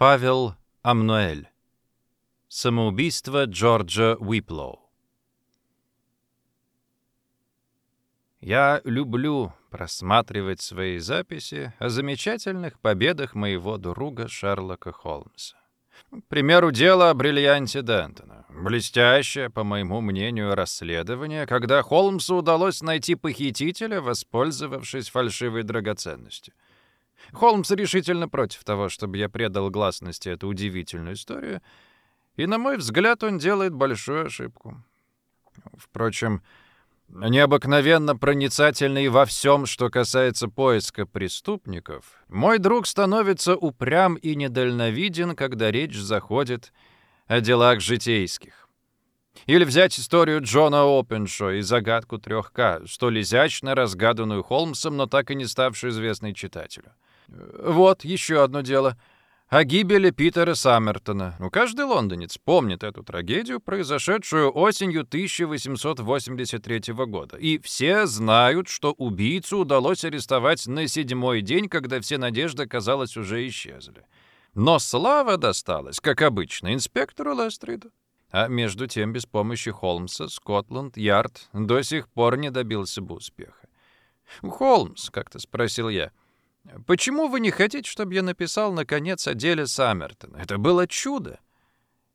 Павел Амнуэль. Самоубийство Джорджа Уиплоу. Я люблю просматривать свои записи о замечательных победах моего друга Шерлока Холмса. К примеру, дело о бриллианте Дентона. Блестящее, по моему мнению, расследование, когда Холмсу удалось найти похитителя, воспользовавшись фальшивой драгоценностью. Холмс решительно против того, чтобы я предал гласности эту удивительную историю, и, на мой взгляд, он делает большую ошибку. Впрочем, необыкновенно проницательный во всем, что касается поиска преступников, мой друг становится упрям и недальновиден, когда речь заходит о делах житейских. Или взять историю Джона Опеншо и загадку 3К, столь изящно разгаданную Холмсом, но так и не ставшую известной читателю. Вот еще одно дело — о гибели Питера Саммертона. Ну, каждый лондонец помнит эту трагедию, произошедшую осенью 1883 года. И все знают, что убийцу удалось арестовать на седьмой день, когда все надежды, казалось, уже исчезли. Но слава досталась, как обычно, инспектору Лестриду. А между тем, без помощи Холмса, Скотланд-Ярд до сих пор не добился бы успеха. «Холмс», — как-то спросил я, — Почему вы не хотите, чтобы я написал, наконец, о деле Саммертона? Это было чудо.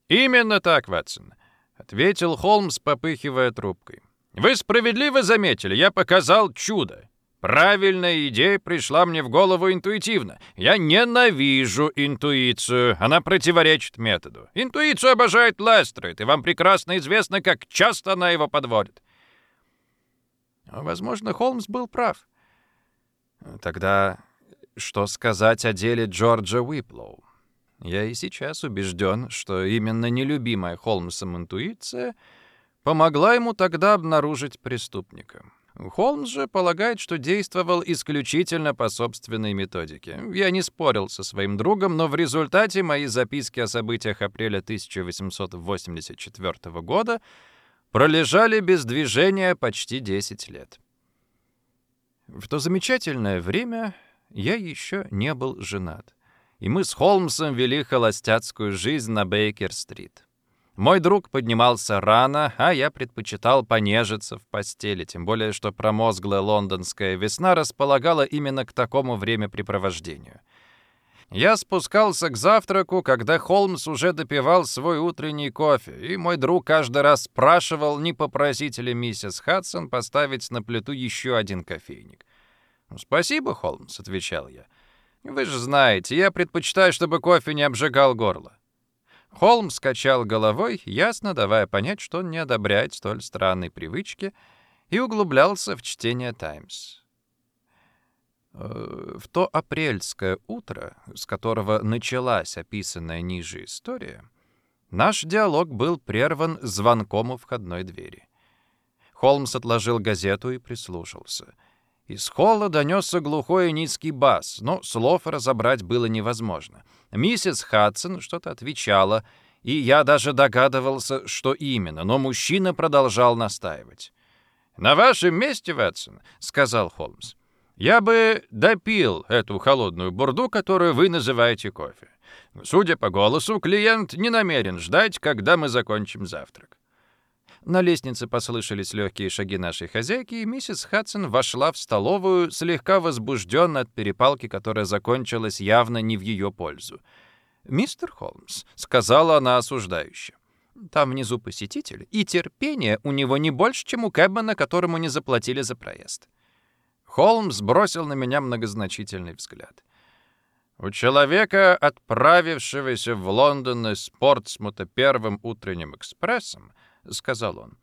Именно так, Ватсон, ответил Холмс, попыхивая трубкой. Вы справедливо заметили, я показал чудо. Правильная идея пришла мне в голову интуитивно. Я ненавижу интуицию. Она противоречит методу. Интуицию обожает Лестрейд, и вам прекрасно известно, как часто она его подводит. Возможно, Холмс был прав. Тогда что сказать о деле Джорджа Уиплоу? Я и сейчас убежден, что именно нелюбимая Холмсом интуиция помогла ему тогда обнаружить преступника. Холмс же полагает, что действовал исключительно по собственной методике. Я не спорил со своим другом, но в результате мои записки о событиях апреля 1884 года пролежали без движения почти 10 лет. В то замечательное время я еще не был женат, и мы с Холмсом вели холостяцкую жизнь на Бейкер-стрит. Мой друг поднимался рано, а я предпочитал понежиться в постели, тем более что промозглая лондонская весна располагала именно к такому времяпрепровождению. Я спускался к завтраку, когда Холмс уже допивал свой утренний кофе, и мой друг каждый раз спрашивал, не попросить ли миссис Хадсон поставить на плиту еще один кофейник. «Спасибо, Холмс», — отвечал я. «Вы же знаете, я предпочитаю, чтобы кофе не обжигал горло». Холмс качал головой, ясно давая понять, что он не одобряет столь странной привычки, и углублялся в чтение «Таймс». Э, в то апрельское утро, с которого началась описанная ниже история, наш диалог был прерван звонком у входной двери. Холмс отложил газету и прислушался — из холла донесся глухой и низкий бас, но слов разобрать было невозможно. Миссис Хадсон что-то отвечала, и я даже догадывался, что именно, но мужчина продолжал настаивать. «На вашем месте, Ватсон», — сказал Холмс, — «я бы допил эту холодную бурду, которую вы называете кофе. Судя по голосу, клиент не намерен ждать, когда мы закончим завтрак. На лестнице послышались легкие шаги нашей хозяйки, и миссис Хадсон вошла в столовую, слегка возбужденно от перепалки, которая закончилась явно не в ее пользу. «Мистер Холмс», — сказала она осуждающе, — «там внизу посетитель, и терпение у него не больше, чем у Кэбмана, которому не заплатили за проезд». Холмс бросил на меня многозначительный взгляд. У человека, отправившегося в Лондон из Портсмута первым утренним экспрессом, — сказал он.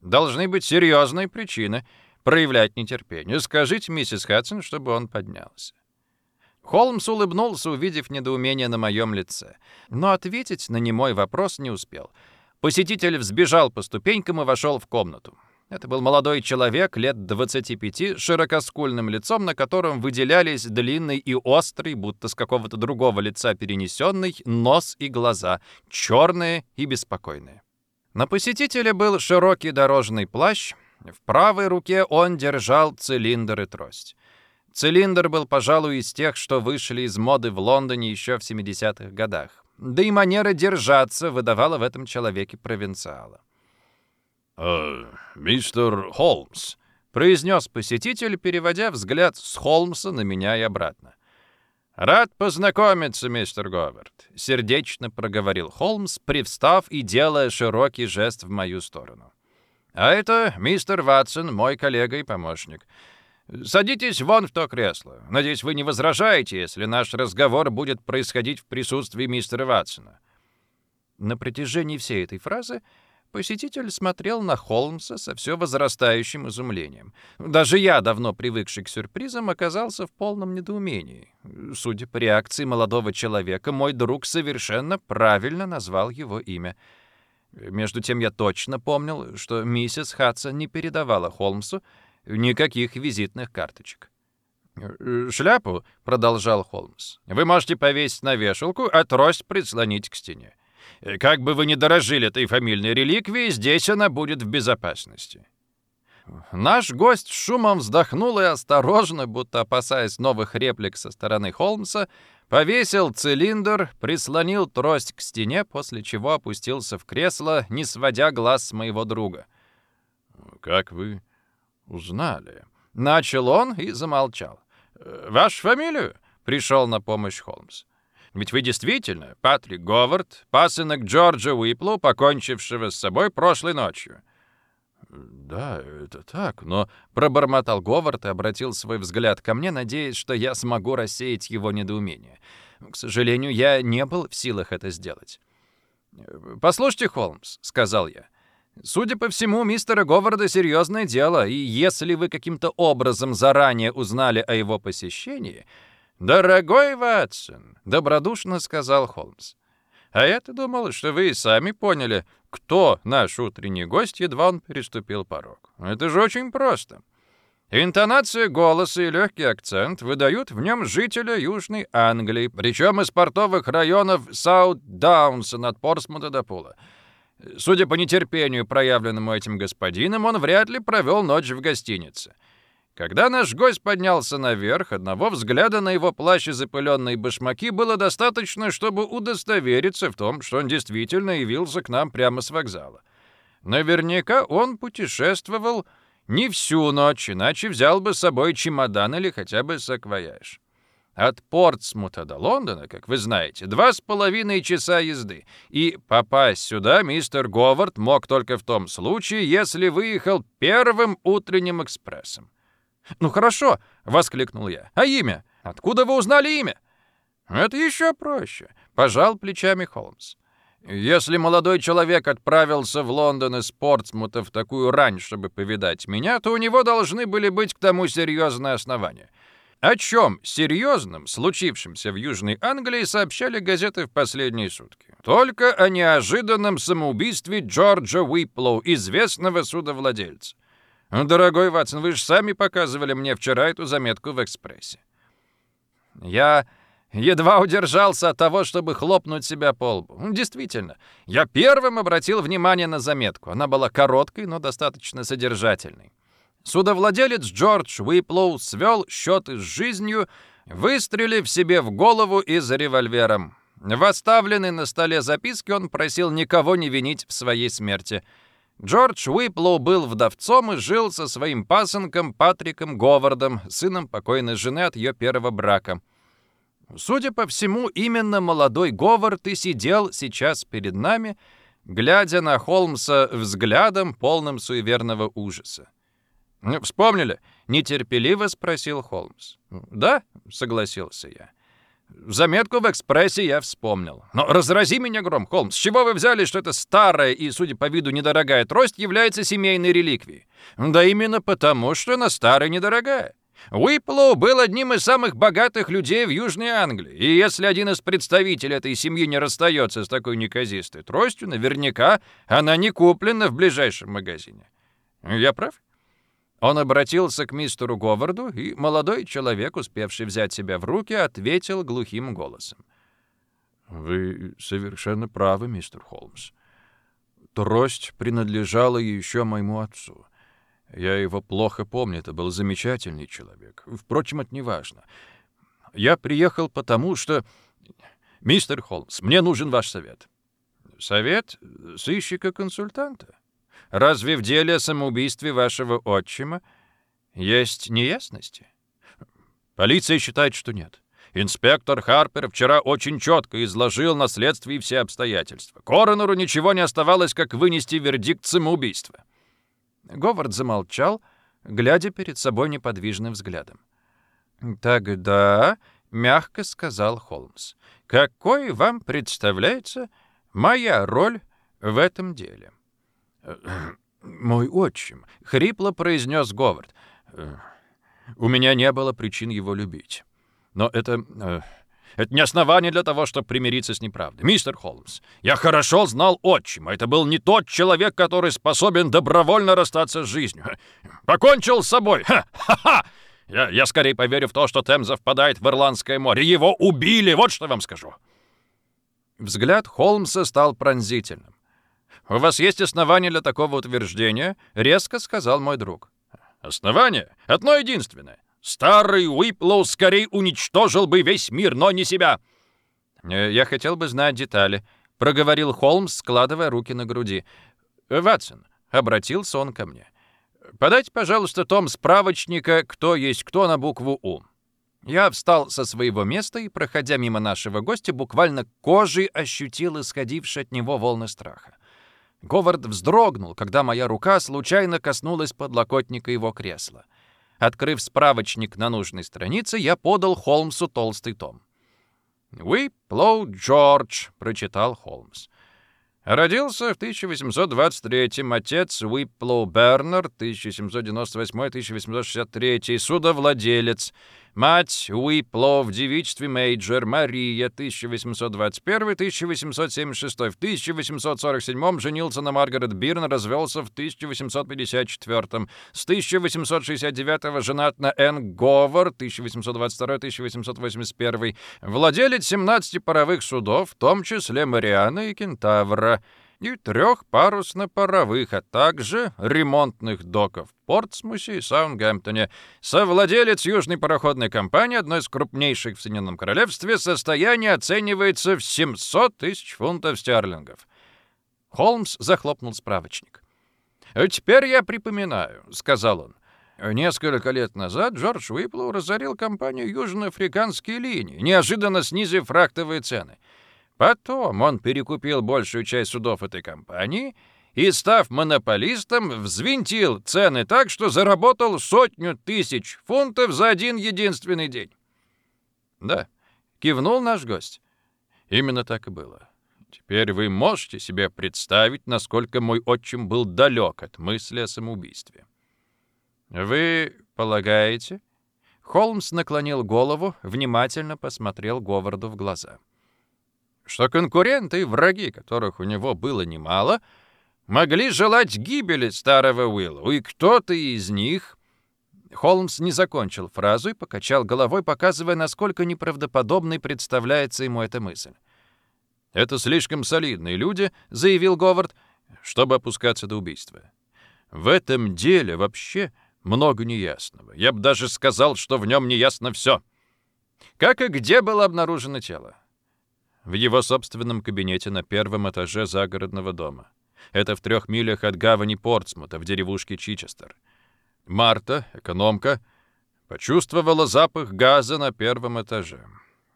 «Должны быть серьезные причины проявлять нетерпение. Скажите миссис Хадсон, чтобы он поднялся». Холмс улыбнулся, увидев недоумение на моем лице, но ответить на немой вопрос не успел. Посетитель взбежал по ступенькам и вошел в комнату. Это был молодой человек, лет 25, широкоскульным лицом, на котором выделялись длинный и острый, будто с какого-то другого лица перенесенный, нос и глаза, черные и беспокойные. На посетителя был широкий дорожный плащ, в правой руке он держал цилиндр и трость. Цилиндр был, пожалуй, из тех, что вышли из моды в Лондоне еще в 70-х годах. Да и манера держаться выдавала в этом человеке провинциала. «Э, «Мистер Холмс», — произнес посетитель, переводя взгляд с Холмса на меня и обратно. «Рад познакомиться, мистер Говард», — сердечно проговорил Холмс, привстав и делая широкий жест в мою сторону. «А это мистер Ватсон, мой коллега и помощник. Садитесь вон в то кресло. Надеюсь, вы не возражаете, если наш разговор будет происходить в присутствии мистера Ватсона». На протяжении всей этой фразы Посетитель смотрел на Холмса со все возрастающим изумлением. Даже я, давно привыкший к сюрпризам, оказался в полном недоумении. Судя по реакции молодого человека, мой друг совершенно правильно назвал его имя. Между тем я точно помнил, что миссис Хадсон не передавала Холмсу никаких визитных карточек. «Шляпу», — продолжал Холмс, — «вы можете повесить на вешалку, а трость прислонить к стене. Как бы вы ни дорожили этой фамильной реликвией, здесь она будет в безопасности». Наш гость шумом вздохнул и осторожно, будто опасаясь новых реплик со стороны Холмса, повесил цилиндр, прислонил трость к стене, после чего опустился в кресло, не сводя глаз с моего друга. «Как вы узнали?» Начал он и замолчал. «Вашу фамилию?» — пришел на помощь Холмс. Ведь вы действительно Патрик Говард, пасынок Джорджа Уиплу, покончившего с собой прошлой ночью. «Да, это так, но...» — пробормотал Говард и обратил свой взгляд ко мне, надеясь, что я смогу рассеять его недоумение. К сожалению, я не был в силах это сделать. «Послушайте, Холмс», — сказал я, — «судя по всему, мистера Говарда серьезное дело, и если вы каким-то образом заранее узнали о его посещении, «Дорогой Ватсон», — добродушно сказал Холмс, «а я-то думал, что вы и сами поняли, кто наш утренний гость, едва он переступил порог. Это же очень просто». Интонация голоса и легкий акцент выдают в нем жителя Южной Англии, причем из портовых районов Саут-Даунса над Порсмута до Пула. Судя по нетерпению, проявленному этим господином, он вряд ли провел ночь в гостинице. Когда наш гость поднялся наверх, одного взгляда на его плащ и запыленные башмаки было достаточно, чтобы удостовериться в том, что он действительно явился к нам прямо с вокзала. Наверняка он путешествовал не всю ночь, иначе взял бы с собой чемодан или хотя бы саквояж. От Портсмута до Лондона, как вы знаете, два с половиной часа езды, и попасть сюда мистер Говард мог только в том случае, если выехал первым утренним экспрессом. «Ну хорошо», — воскликнул я. «А имя? Откуда вы узнали имя?» «Это еще проще», — пожал плечами Холмс. «Если молодой человек отправился в Лондон из Портсмута в такую рань, чтобы повидать меня, то у него должны были быть к тому серьезные основания. О чем серьезном, случившемся в Южной Англии, сообщали газеты в последние сутки? Только о неожиданном самоубийстве Джорджа Уиплоу, известного судовладельца. «Дорогой Ватсон, вы же сами показывали мне вчера эту заметку в «Экспрессе». Я едва удержался от того, чтобы хлопнуть себя по лбу. Действительно, я первым обратил внимание на заметку. Она была короткой, но достаточно содержательной. Судовладелец Джордж Уиплоу свел счеты с жизнью, выстрелив себе в голову из револьвером. В оставленной на столе записке он просил никого не винить в своей смерти — Джордж Уиплоу был вдовцом и жил со своим пасынком Патриком Говардом, сыном покойной жены от ее первого брака. Судя по всему, именно молодой Говард и сидел сейчас перед нами, глядя на Холмса взглядом, полным суеверного ужаса. «Вспомнили?» — нетерпеливо спросил Холмс. «Да», — согласился я. Заметку в «Экспрессе» я вспомнил. Но разрази меня гром, Холмс, с чего вы взяли, что эта старая и, судя по виду, недорогая трость является семейной реликвией? Да именно потому, что она старая и недорогая. Уиплоу был одним из самых богатых людей в Южной Англии, и если один из представителей этой семьи не расстается с такой неказистой тростью, наверняка она не куплена в ближайшем магазине. Я прав? Он обратился к мистеру Говарду, и молодой человек, успевший взять себя в руки, ответил глухим голосом. «Вы совершенно правы, мистер Холмс. Трость принадлежала еще моему отцу. Я его плохо помню, это был замечательный человек. Впрочем, это не важно. Я приехал потому, что... Мистер Холмс, мне нужен ваш совет. Совет сыщика-консультанта? Разве в деле о самоубийстве вашего отчима есть неясности? Полиция считает, что нет. Инспектор Харпер вчера очень четко изложил на следствии все обстоятельства. Коронеру ничего не оставалось, как вынести вердикт самоубийства. Говард замолчал, глядя перед собой неподвижным взглядом. «Тогда», — мягко сказал Холмс, — «какой вам представляется моя роль в этом деле?» «Мой отчим», — хрипло произнес Говард. «У меня не было причин его любить. Но это... Э, это не основание для того, чтобы примириться с неправдой. Мистер Холмс, я хорошо знал отчима. Это был не тот человек, который способен добровольно расстаться с жизнью. Покончил с собой. Ха-ха-ха! Я, я скорее поверю в то, что Темза впадает в Ирландское море. Его убили, вот что вам скажу. Взгляд Холмса стал пронзительным. «У вас есть основания для такого утверждения?» — резко сказал мой друг. «Основание? Одно единственное. Старый Уиплоу скорее уничтожил бы весь мир, но не себя. Э, «Я хотел бы знать детали», — проговорил Холмс, складывая руки на груди. «Ватсон», — обратился он ко мне, — «подайте, пожалуйста, том справочника «Кто есть кто» на букву «У». Я встал со своего места и, проходя мимо нашего гостя, буквально кожей ощутил исходившие от него волны страха. Говард вздрогнул, когда моя рука случайно коснулась подлокотника его кресла. Открыв справочник на нужной странице, я подал Холмсу толстый том. «Уиплоу Джордж», — прочитал Холмс. Родился в 1823-м отец Уиплоу Бернер, 1798-1863, судовладелец, Мать Уипло в девичестве Мейджор Мария 1821-1876. В 1847 женился на Маргарет Бирн, развелся в 1854. С 1869 женат на Энн Говар 1822-1881. Владелец 17 паровых судов, в том числе Мариана и Кентавра и трех парусно-паровых, а также ремонтных доков в Портсмусе и Саундгемптоне, совладелец Южной пароходной компании, одной из крупнейших в Соединенном Королевстве, состояние оценивается в 700 тысяч фунтов стерлингов. Холмс захлопнул справочник. «Теперь я припоминаю», — сказал он. Несколько лет назад Джордж Уиплоу разорил компанию Южноафриканские линии, неожиданно снизив фрактовые цены — Потом он перекупил большую часть судов этой компании и, став монополистом, взвинтил цены так, что заработал сотню тысяч фунтов за один единственный день. Да, кивнул наш гость. Именно так и было. Теперь вы можете себе представить, насколько мой отчим был далек от мысли о самоубийстве. Вы полагаете? Холмс наклонил голову, внимательно посмотрел Говарду в глаза. — что конкуренты и враги, которых у него было немало, могли желать гибели старого Уиллу, и кто-то из них... Холмс не закончил фразу и покачал головой, показывая, насколько неправдоподобной представляется ему эта мысль. «Это слишком солидные люди», — заявил Говард, — «чтобы опускаться до убийства. В этом деле вообще много неясного. Я бы даже сказал, что в нем неясно все. Как и где было обнаружено тело? В его собственном кабинете на первом этаже загородного дома. Это в трех милях от гавани Портсмута, в деревушке Чичестер. Марта, экономка, почувствовала запах газа на первом этаже.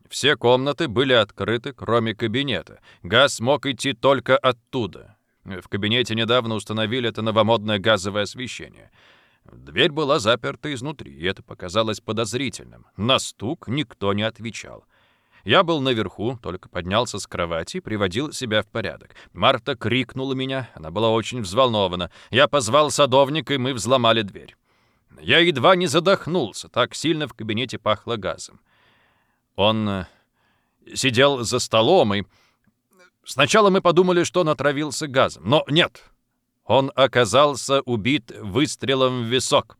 Все комнаты были открыты, кроме кабинета. Газ мог идти только оттуда. В кабинете недавно установили это новомодное газовое освещение. Дверь была заперта изнутри, и это показалось подозрительным. На стук никто не отвечал. Я был наверху, только поднялся с кровати и приводил себя в порядок. Марта крикнула меня, она была очень взволнована. Я позвал садовника, и мы взломали дверь. Я едва не задохнулся, так сильно в кабинете пахло газом. Он э, сидел за столом, и сначала мы подумали, что он отравился газом, но нет. Он оказался убит выстрелом в висок.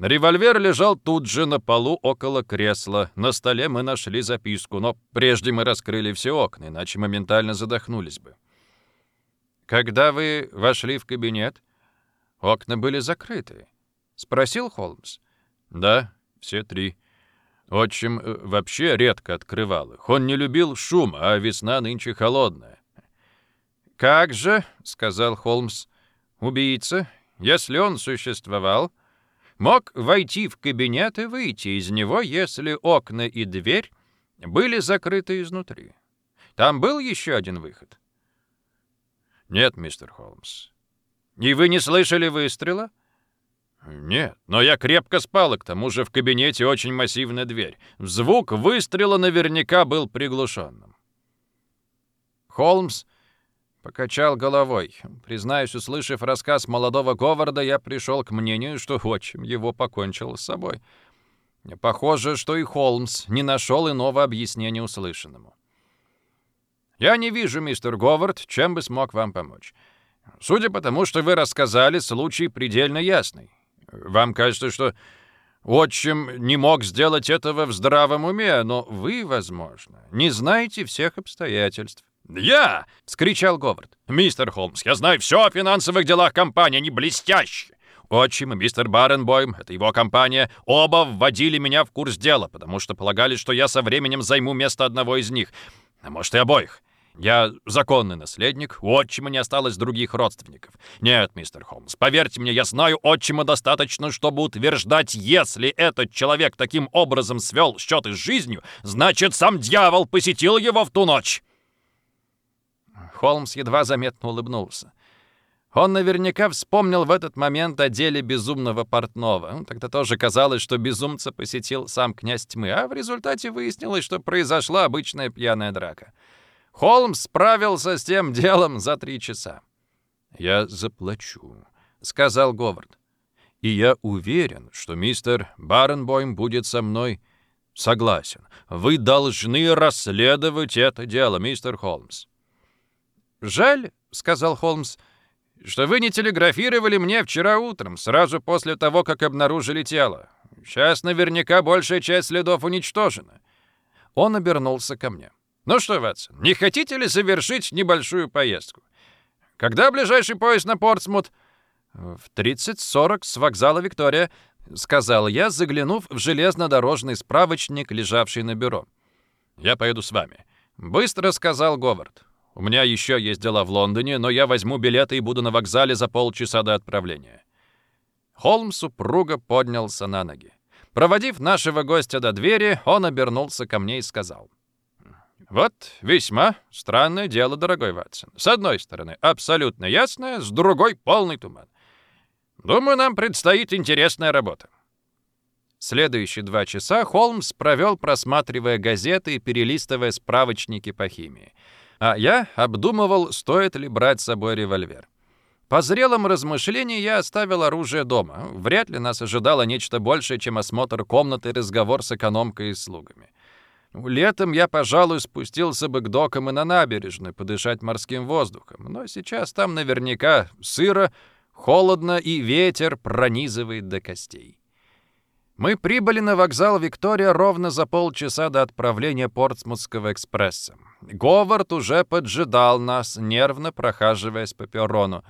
Револьвер лежал тут же на полу около кресла. На столе мы нашли записку, но прежде мы раскрыли все окна, иначе моментально задохнулись бы. Когда вы вошли в кабинет, Окна были закрыты. Спросил Холмс. Да, все три. Отчим э, вообще редко открывал их. Он не любил шум, а весна нынче холодная. «Как же», — сказал Холмс, — «убийца, если он существовал, мог войти в кабинет и выйти из него, если окна и дверь были закрыты изнутри. Там был еще один выход?» «Нет, мистер Холмс». «И вы не слышали выстрела?» «Нет, но я крепко спал, к тому же в кабинете очень массивная дверь. Звук выстрела наверняка был приглушенным». Холмс покачал головой. Признаюсь, услышав рассказ молодого Говарда, я пришел к мнению, что отчим его покончил с собой. Похоже, что и Холмс не нашел иного объяснения услышанному. «Я не вижу, мистер Говард, чем бы смог вам помочь. Судя по тому, что вы рассказали, случай предельно ясный. Вам кажется, что отчим не мог сделать этого в здравом уме, но вы, возможно, не знаете всех обстоятельств. «Я!» — вскричал Говард. «Мистер Холмс, я знаю все о финансовых делах компании, они блестящие. Отчим и мистер Баренбойм, это его компания, оба вводили меня в курс дела, потому что полагали, что я со временем займу место одного из них, а может и обоих. Я законный наследник, у отчима не осталось других родственников. Нет, мистер Холмс, поверьте мне, я знаю отчима достаточно, чтобы утверждать, если этот человек таким образом свел счеты с жизнью, значит, сам дьявол посетил его в ту ночь. Холмс едва заметно улыбнулся. Он наверняка вспомнил в этот момент о деле безумного портного. Ну, тогда тоже казалось, что безумца посетил сам князь тьмы, а в результате выяснилось, что произошла обычная пьяная драка. Холмс справился с тем делом за три часа. «Я заплачу», — сказал Говард. «И я уверен, что мистер Баренбойм будет со мной согласен. Вы должны расследовать это дело, мистер Холмс». «Жаль», — сказал Холмс, — «что вы не телеграфировали мне вчера утром, сразу после того, как обнаружили тело. Сейчас наверняка большая часть следов уничтожена». Он обернулся ко мне. «Ну что, Ватсон, не хотите ли совершить небольшую поездку? Когда ближайший поезд на Портсмут?» «В 30-40 с вокзала Виктория», — сказал я, заглянув в железнодорожный справочник, лежавший на бюро. «Я поеду с вами», — быстро сказал Говард. «У меня еще есть дела в Лондоне, но я возьму билеты и буду на вокзале за полчаса до отправления». Холмс супруга поднялся на ноги. Проводив нашего гостя до двери, он обернулся ко мне и сказал — вот весьма странное дело, дорогой Ватсон. С одной стороны, абсолютно ясное, с другой — полный туман. Думаю, нам предстоит интересная работа. Следующие два часа Холмс провел, просматривая газеты и перелистывая справочники по химии. А я обдумывал, стоит ли брать с собой револьвер. По зрелым размышлениям я оставил оружие дома. Вряд ли нас ожидало нечто большее, чем осмотр комнаты и разговор с экономкой и слугами. Летом я, пожалуй, спустился бы к докам и на набережную подышать морским воздухом, но сейчас там наверняка сыро, холодно и ветер пронизывает до костей. Мы прибыли на вокзал Виктория ровно за полчаса до отправления Портсмутского экспресса. Говард уже поджидал нас, нервно прохаживаясь по перрону.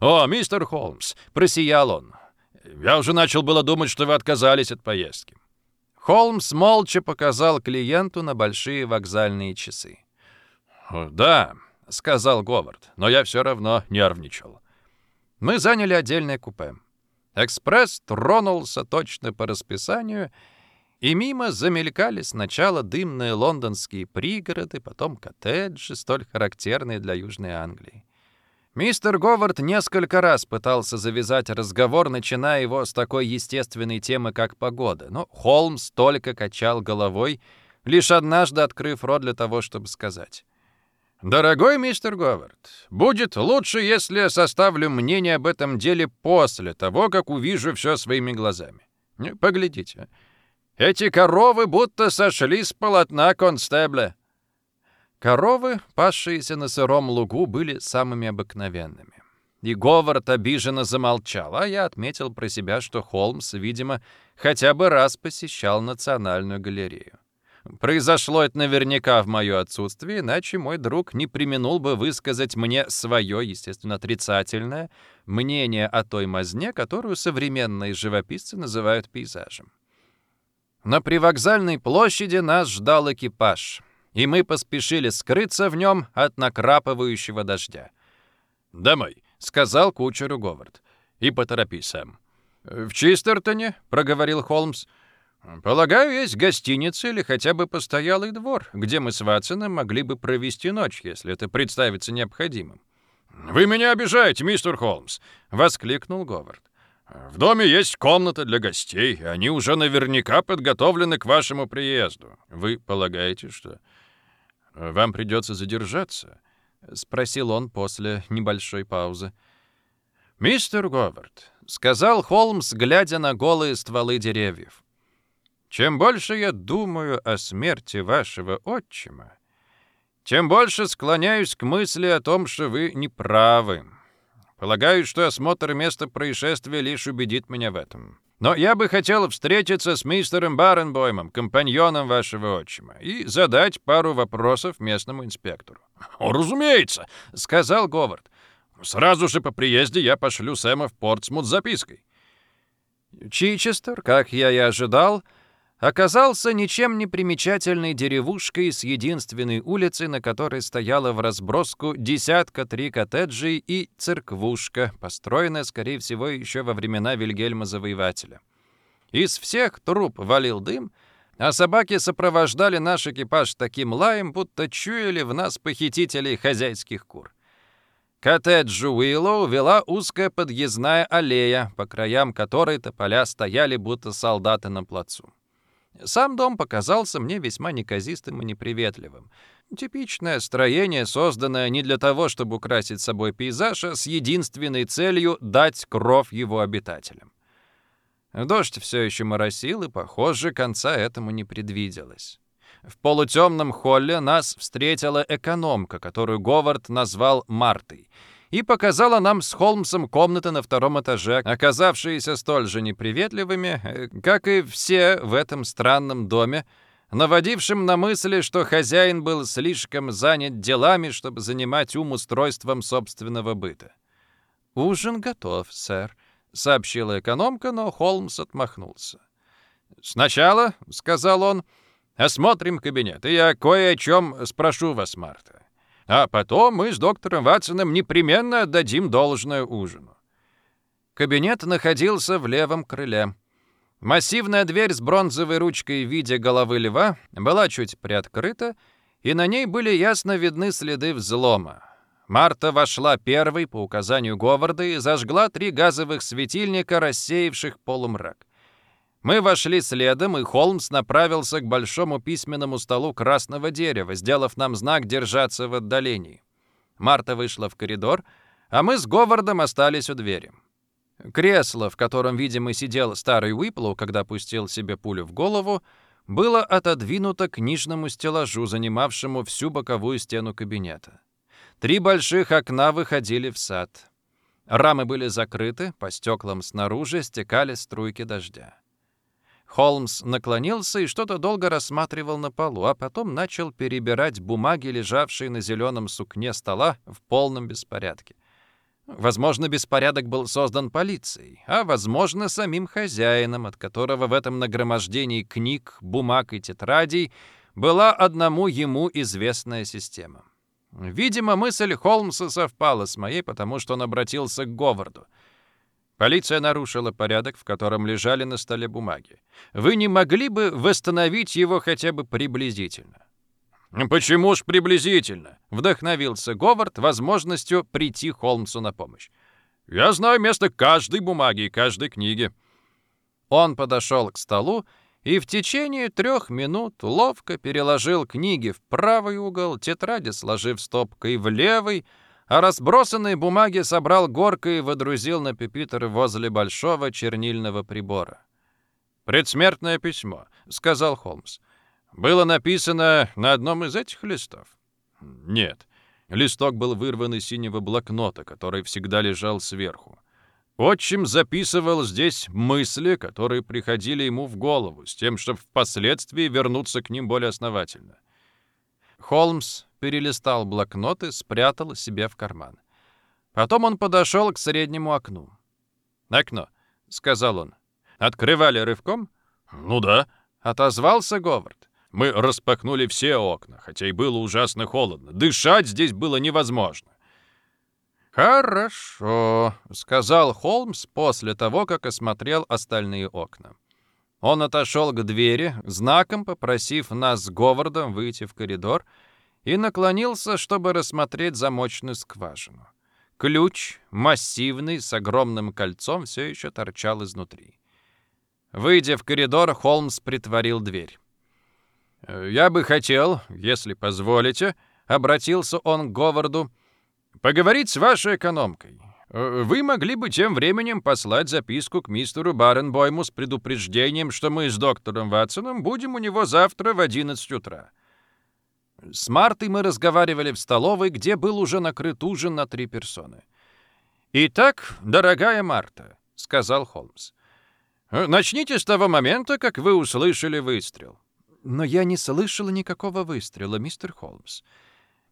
«О, мистер Холмс!» — просиял он. «Я уже начал было думать, что вы отказались от поездки». Холмс молча показал клиенту на большие вокзальные часы. «Да», — сказал Говард, — «но я все равно нервничал». Мы заняли отдельное купе. Экспресс тронулся точно по расписанию, и мимо замелькали сначала дымные лондонские пригороды, потом коттеджи, столь характерные для Южной Англии. Мистер Говард несколько раз пытался завязать разговор, начиная его с такой естественной темы, как погода, но Холмс только качал головой, лишь однажды открыв рот для того, чтобы сказать. «Дорогой мистер Говард, будет лучше, если составлю мнение об этом деле после того, как увижу все своими глазами. Поглядите, эти коровы будто сошли с полотна констебля». Коровы, пасшиеся на сыром лугу, были самыми обыкновенными. И Говард обиженно замолчал, а я отметил про себя, что Холмс, видимо, хотя бы раз посещал Национальную галерею. Произошло это наверняка в мое отсутствие, иначе мой друг не применул бы высказать мне свое, естественно, отрицательное мнение о той мазне, которую современные живописцы называют пейзажем. На привокзальной площади нас ждал экипаж, и мы поспешили скрыться в нем от накрапывающего дождя. «Домой», — сказал кучеру Говард. «И поторопись, Сэм». «В Чистертоне?» — проговорил Холмс. «Полагаю, есть гостиница или хотя бы постоялый двор, где мы с Ватсоном могли бы провести ночь, если это представится необходимым». «Вы меня обижаете, мистер Холмс!» — воскликнул Говард. «В доме есть комната для гостей, они уже наверняка подготовлены к вашему приезду. Вы полагаете, что вам придется задержаться?» — спросил он после небольшой паузы. «Мистер Говард», — сказал Холмс, глядя на голые стволы деревьев, чем больше я думаю о смерти вашего отчима, тем больше склоняюсь к мысли о том, что вы не правы. Полагаю, что осмотр места происшествия лишь убедит меня в этом. Но я бы хотел встретиться с мистером Баренбоймом, компаньоном вашего отчима, и задать пару вопросов местному инспектору. «О, разумеется», — сказал Говард. «Сразу же по приезде я пошлю Сэма в Портсмут с запиской». Чичестер, как я и ожидал, — оказался ничем не примечательной деревушкой с единственной улицей, на которой стояла в разброску десятка три коттеджей и церквушка, построенная, скорее всего, еще во времена Вильгельма Завоевателя. Из всех труб валил дым, а собаки сопровождали наш экипаж таким лаем, будто чуяли в нас похитителей хозяйских кур. Коттеджу Уиллоу вела узкая подъездная аллея, по краям которой тополя стояли, будто солдаты на плацу. Сам дом показался мне весьма неказистым и неприветливым. Типичное строение, созданное не для того, чтобы украсить собой пейзаж, а с единственной целью дать кров его обитателям. Дождь все еще моросил, и, похоже, конца этому не предвиделось. В полутемном холле нас встретила экономка, которую Говард назвал Мартой — и показала нам с Холмсом комнаты на втором этаже, оказавшиеся столь же неприветливыми, э, как и все в этом странном доме, наводившим на мысли, что хозяин был слишком занят делами, чтобы занимать ум устройством собственного быта. «Ужин готов, сэр», — сообщила экономка, но Холмс отмахнулся. «Сначала», — сказал он, — «осмотрим кабинет, и я кое о чем спрошу вас, Марта. А потом мы с доктором Ватсоном непременно отдадим должное ужину. Кабинет находился в левом крыле. Массивная дверь с бронзовой ручкой в виде головы льва была чуть приоткрыта, и на ней были ясно видны следы взлома. Марта вошла первой по указанию Говарда и зажгла три газовых светильника, рассеявших полумрак. Мы вошли следом, и Холмс направился к большому письменному столу красного дерева, сделав нам знак держаться в отдалении. Марта вышла в коридор, а мы с Говардом остались у двери. Кресло, в котором, видимо, сидел старый Уиплоу, когда пустил себе пулю в голову, было отодвинуто книжному стеллажу, занимавшему всю боковую стену кабинета. Три больших окна выходили в сад. Рамы были закрыты, по стеклам снаружи стекали струйки дождя. Холмс наклонился и что-то долго рассматривал на полу, а потом начал перебирать бумаги, лежавшие на зеленом сукне стола в полном беспорядке. Возможно, беспорядок был создан полицией, а, возможно, самим хозяином, от которого в этом нагромождении книг, бумаг и тетрадей была одному ему известная система. Видимо, мысль Холмса совпала с моей, потому что он обратился к Говарду — Полиция нарушила порядок, в котором лежали на столе бумаги. Вы не могли бы восстановить его хотя бы приблизительно? «Почему ж приблизительно?» — вдохновился Говард возможностью прийти Холмсу на помощь. «Я знаю место каждой бумаги и каждой книги». Он подошел к столу и в течение трех минут ловко переложил книги в правый угол, тетради сложив стопкой в левый, а разбросанные бумаги собрал горкой и водрузил на пепитер возле большого чернильного прибора. «Предсмертное письмо», — сказал Холмс. «Было написано на одном из этих листов?» «Нет. Листок был вырван из синего блокнота, который всегда лежал сверху. Отчим записывал здесь мысли, которые приходили ему в голову, с тем, чтобы впоследствии вернуться к ним более основательно. Холмс перелистал блокнот и спрятал себе в карман. Потом он подошел к среднему окну. «Окно», — сказал он. «Открывали рывком?» «Ну да», — отозвался Говард. «Мы распахнули все окна, хотя и было ужасно холодно. Дышать здесь было невозможно. «Хорошо», — сказал Холмс после того, как осмотрел остальные окна. Он отошел к двери, знаком попросив нас с Говардом выйти в коридор, и наклонился, чтобы рассмотреть замочную скважину. Ключ, массивный, с огромным кольцом, все еще торчал изнутри. Выйдя в коридор, Холмс притворил дверь. «Я бы хотел, если позволите», — обратился он к Говарду, — Поговорить с вашей экономкой. Э, вы могли бы тем временем послать записку к мистеру Баренбойму с предупреждением, что мы с доктором Ватсоном будем у него завтра в 11 утра. С Мартой мы разговаривали в столовой, где был уже накрыт ужин на три персоны. «Итак, дорогая Марта», — сказал Холмс, э, — «начните с того момента, как вы услышали выстрел». «Но я не слышала никакого выстрела, мистер Холмс.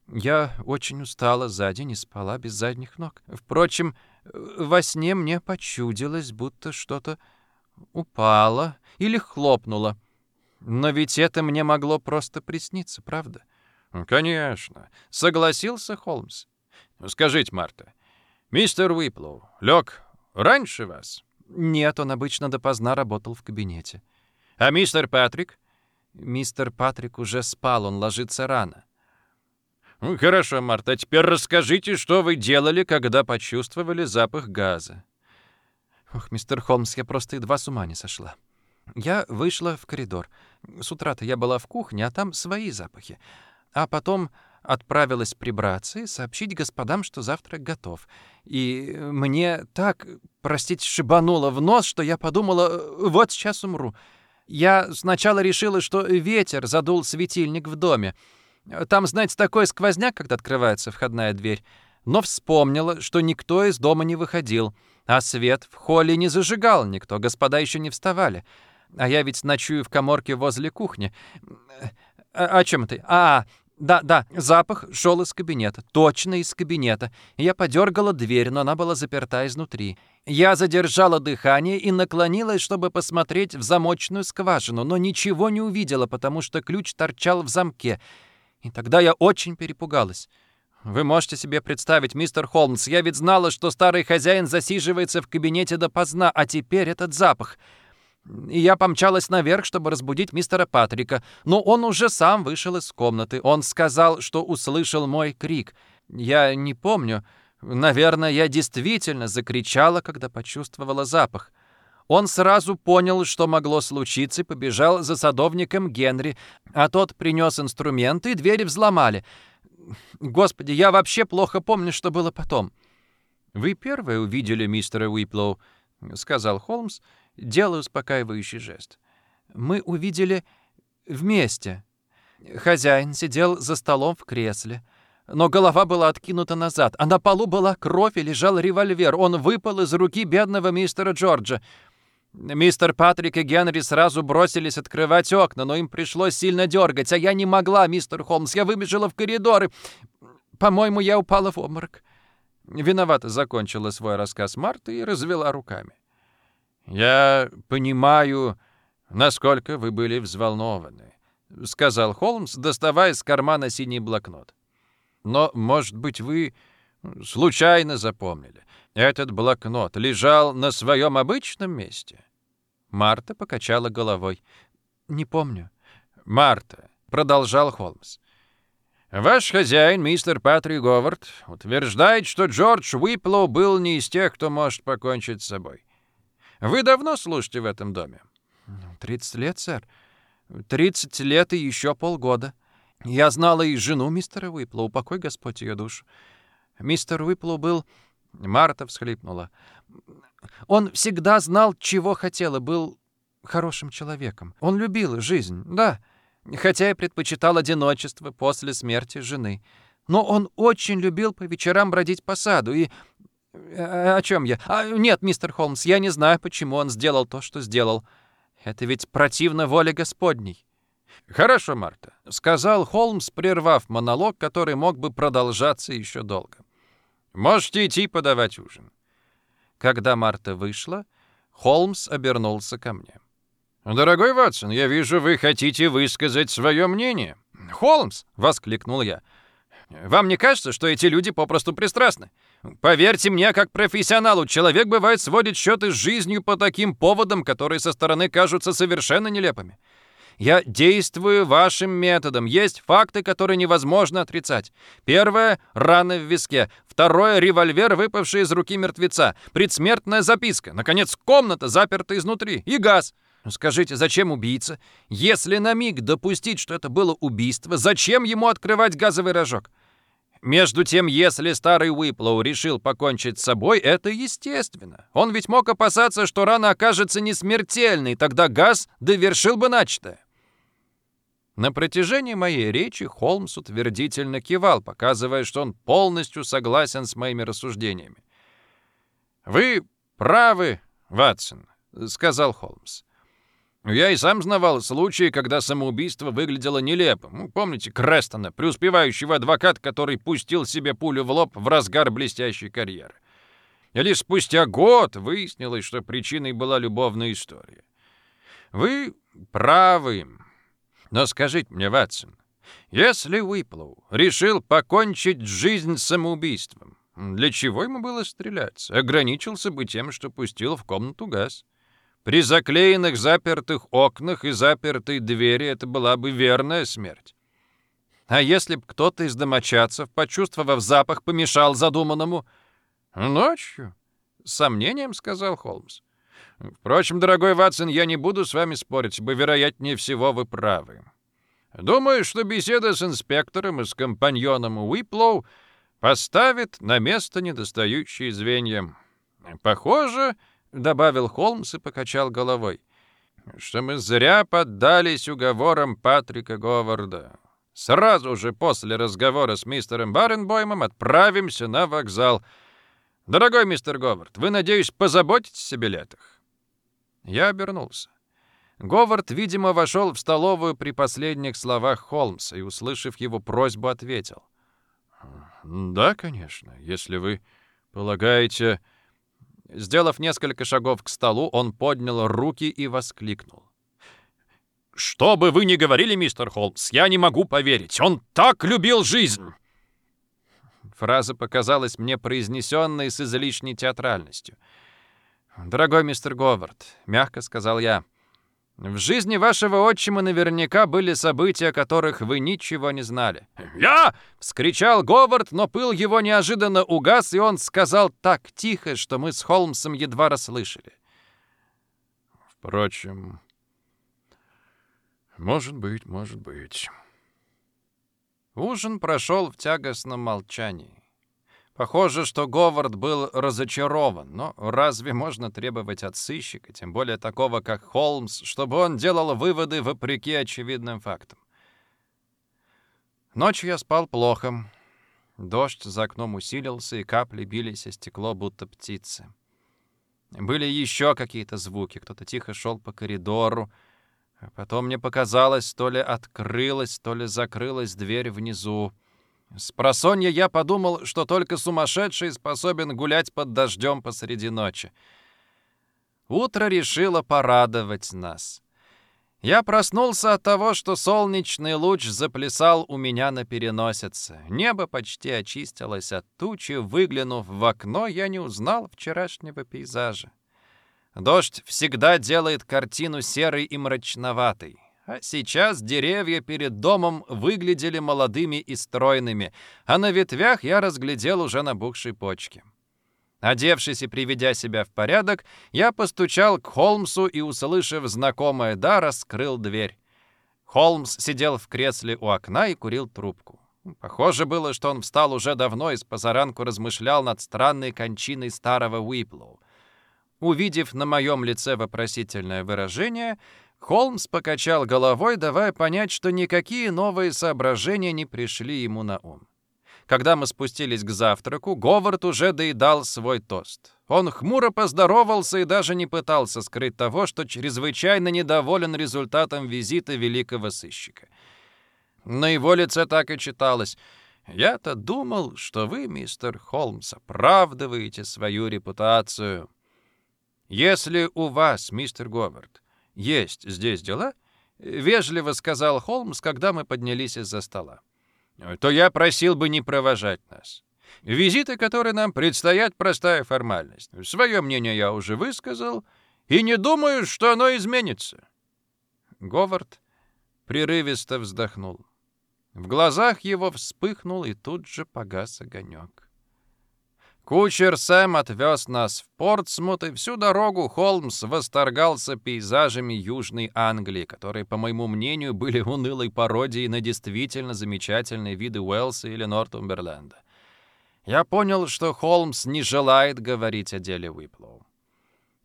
Я очень устала за день и спала без задних ног. Впрочем, во сне мне почудилось, будто что-то упало или хлопнуло. Но ведь это мне могло просто присниться, правда? «Конечно», — согласился Холмс. «Скажите, Марта, мистер Уиплоу лег раньше вас?» «Нет, он обычно допоздна работал в кабинете». «А мистер Патрик?» «Мистер Патрик уже спал, он ложится рано». «Хорошо, Марта, теперь расскажите, что вы делали, когда почувствовали запах газа». «Ох, мистер Холмс, я просто едва с ума не сошла. Я вышла в коридор. С утра-то я была в кухне, а там свои запахи. А потом отправилась прибраться и сообщить господам, что завтрак готов. И мне так, простите, шибануло в нос, что я подумала, вот сейчас умру. Я сначала решила, что ветер задул светильник в доме, там, знаете, такой сквозняк, когда открывается входная дверь. Но вспомнила, что никто из дома не выходил, а свет в холле не зажигал никто, господа еще не вставали. А я ведь ночую в коморке возле кухни. О, о чем ты? А, да, да, запах шел из кабинета, точно из кабинета. Я подергала дверь, но она была заперта изнутри. Я задержала дыхание и наклонилась, чтобы посмотреть в замочную скважину, но ничего не увидела, потому что ключ торчал в замке. И тогда я очень перепугалась. Вы можете себе представить, мистер Холмс, я ведь знала, что старый хозяин засиживается в кабинете допоздна, а теперь этот запах. И я помчалась наверх, чтобы разбудить мистера Патрика, но он уже сам вышел из комнаты. Он сказал, что услышал мой крик. Я не помню. Наверное, я действительно закричала, когда почувствовала запах. Он сразу понял, что могло случиться, и побежал за садовником Генри, а тот принес инструменты, и двери взломали. Господи, я вообще плохо помню, что было потом. «Вы первые увидели мистера Уиплоу», — сказал Холмс, делая успокаивающий жест. «Мы увидели вместе. Хозяин сидел за столом в кресле» но голова была откинута назад, а на полу была кровь и лежал револьвер. Он выпал из руки бедного мистера Джорджа. Мистер Патрик и Генри сразу бросились открывать окна, но им пришлось сильно дергать, а я не могла, мистер Холмс. Я выбежала в коридор и... По-моему, я упала в обморок. Виновато закончила свой рассказ Марта и развела руками. «Я понимаю, насколько вы были взволнованы», — сказал Холмс, доставая из кармана синий блокнот. «Но, может быть, вы случайно запомнили. Этот блокнот лежал на своем обычном месте?» Марта покачала головой. «Не помню». «Марта», — продолжал Холмс, — «ваш хозяин, мистер Патрик Говард, утверждает, что Джордж Уиплоу был не из тех, кто может покончить с собой. Вы давно служите в этом доме?» «Тридцать лет, сэр. Тридцать лет и еще полгода. Я знала и жену мистера Уиплоу, покой Господь ее душу. Мистер Уиплоу был Марта всхлипнула. Он всегда знал, чего хотел, и был хорошим человеком. Он любил жизнь, да, хотя и предпочитал одиночество после смерти жены. Но он очень любил по вечерам бродить по саду, и «О чем я? А, нет, мистер Холмс, я не знаю, почему он сделал то, что сделал. Это ведь противно воле Господней». «Хорошо, Марта», — сказал Холмс, прервав монолог, который мог бы продолжаться еще долго. «Можете идти подавать ужин». Когда Марта вышла, Холмс обернулся ко мне. «Дорогой Ватсон, я вижу, вы хотите высказать свое мнение». «Холмс!» — воскликнул я. «Вам не кажется, что эти люди попросту пристрастны? Поверьте мне, как профессионалу, человек бывает сводит счеты с жизнью по таким поводам, которые со стороны кажутся совершенно нелепыми. Я действую вашим методом. Есть факты, которые невозможно отрицать. Первое — рана в виске. Второе — револьвер, выпавший из руки мертвеца. Предсмертная записка. Наконец, комната, заперта изнутри. И газ. Скажите, зачем убийца? Если на миг допустить, что это было убийство, зачем ему открывать газовый рожок? Между тем, если старый Уиплоу решил покончить с собой, это естественно. Он ведь мог опасаться, что рана окажется не смертельной, тогда газ довершил бы начатое. На протяжении моей речи Холмс утвердительно кивал, показывая, что он полностью согласен с моими рассуждениями. «Вы правы, Ватсон», — сказал Холмс. Я и сам знавал случаи, когда самоубийство выглядело нелепым. Ну, помните Крестона, преуспевающего адвоката, который пустил себе пулю в лоб в разгар блестящей карьеры. И лишь спустя год выяснилось, что причиной была любовная история. Вы правы. Но скажите мне, Ватсон, если Уиплоу решил покончить жизнь самоубийством, для чего ему было стрелять? Ограничился бы тем, что пустил в комнату газ. При заклеенных запертых окнах и запертой двери это была бы верная смерть. А если б кто-то из домочадцев, почувствовав запах, помешал задуманному? Ночью? С сомнением, сказал Холмс. Впрочем, дорогой Ватсон, я не буду с вами спорить, ибо, вероятнее всего, вы правы. Думаю, что беседа с инспектором и с компаньоном Уиплоу поставит на место недостающие звенья. Похоже, — добавил Холмс и покачал головой, — что мы зря поддались уговорам Патрика Говарда. Сразу же после разговора с мистером Баренбоймом отправимся на вокзал. Дорогой мистер Говард, вы, надеюсь, позаботитесь о билетах? Я обернулся. Говард, видимо, вошел в столовую при последних словах Холмса и, услышав его просьбу, ответил. «Да, конечно, если вы полагаете...» Сделав несколько шагов к столу, он поднял руки и воскликнул. «Что бы вы ни говорили, мистер Холмс, я не могу поверить. Он так любил жизнь!» Фраза показалась мне произнесенной с излишней театральностью — «Дорогой мистер Говард», — мягко сказал я, — «в жизни вашего отчима наверняка были события, о которых вы ничего не знали». «Я!» — вскричал Говард, но пыл его неожиданно угас, и он сказал так тихо, что мы с Холмсом едва расслышали. «Впрочем, может быть, может быть». Ужин прошел в тягостном молчании. Похоже, что Говард был разочарован, но разве можно требовать от сыщика, тем более такого, как Холмс, чтобы он делал выводы вопреки очевидным фактам? Ночью я спал плохо. Дождь за окном усилился, и капли бились о стекло, будто птицы. Были еще какие-то звуки. Кто-то тихо шел по коридору. Потом мне показалось, то ли открылась, то ли закрылась дверь внизу. С просонья я подумал, что только сумасшедший способен гулять под дождем посреди ночи. Утро решило порадовать нас. Я проснулся от того, что солнечный луч заплясал у меня на переносице. Небо почти очистилось от тучи. Выглянув в окно, я не узнал вчерашнего пейзажа. Дождь всегда делает картину серой и мрачноватой. А сейчас деревья перед домом выглядели молодыми и стройными, а на ветвях я разглядел уже набухшие почки. Одевшись и приведя себя в порядок, я постучал к Холмсу и, услышав знакомое «да», раскрыл дверь. Холмс сидел в кресле у окна и курил трубку. Похоже было, что он встал уже давно и с позаранку размышлял над странной кончиной старого Уиплоу. Увидев на моем лице вопросительное выражение, Холмс покачал головой, давая понять, что никакие новые соображения не пришли ему на ум. Когда мы спустились к завтраку, Говард уже доедал свой тост. Он хмуро поздоровался и даже не пытался скрыть того, что чрезвычайно недоволен результатом визита великого сыщика. На его лице так и читалось. «Я-то думал, что вы, мистер Холмс, оправдываете свою репутацию. Если у вас, мистер Говард, есть здесь дела, — вежливо сказал Холмс, когда мы поднялись из-за стола, — то я просил бы не провожать нас. Визиты, которые нам предстоят, простая формальность. Свое мнение я уже высказал, и не думаю, что оно изменится. Говард прерывисто вздохнул. В глазах его вспыхнул и тут же погас огонек. Кучер Сэм отвез нас в Портсмут, и всю дорогу Холмс восторгался пейзажами Южной Англии, которые, по моему мнению, были унылой пародией на действительно замечательные виды Уэлса или Нортумберленда. Я понял, что Холмс не желает говорить о деле Уиплоу.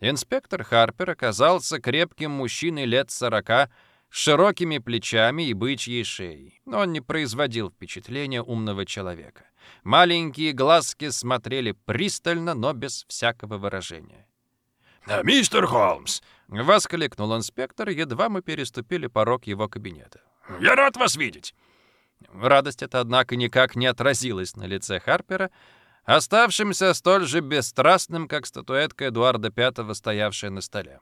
Инспектор Харпер оказался крепким мужчиной лет сорока, с широкими плечами и бычьей шеей, но он не производил впечатления умного человека. Маленькие глазки смотрели пристально, но без всякого выражения. «А, «Мистер Холмс!» — воскликнул инспектор, едва мы переступили порог его кабинета. «Я рад вас видеть!» Радость эта, однако, никак не отразилась на лице Харпера, оставшимся столь же бесстрастным, как статуэтка Эдуарда V, стоявшая на столе.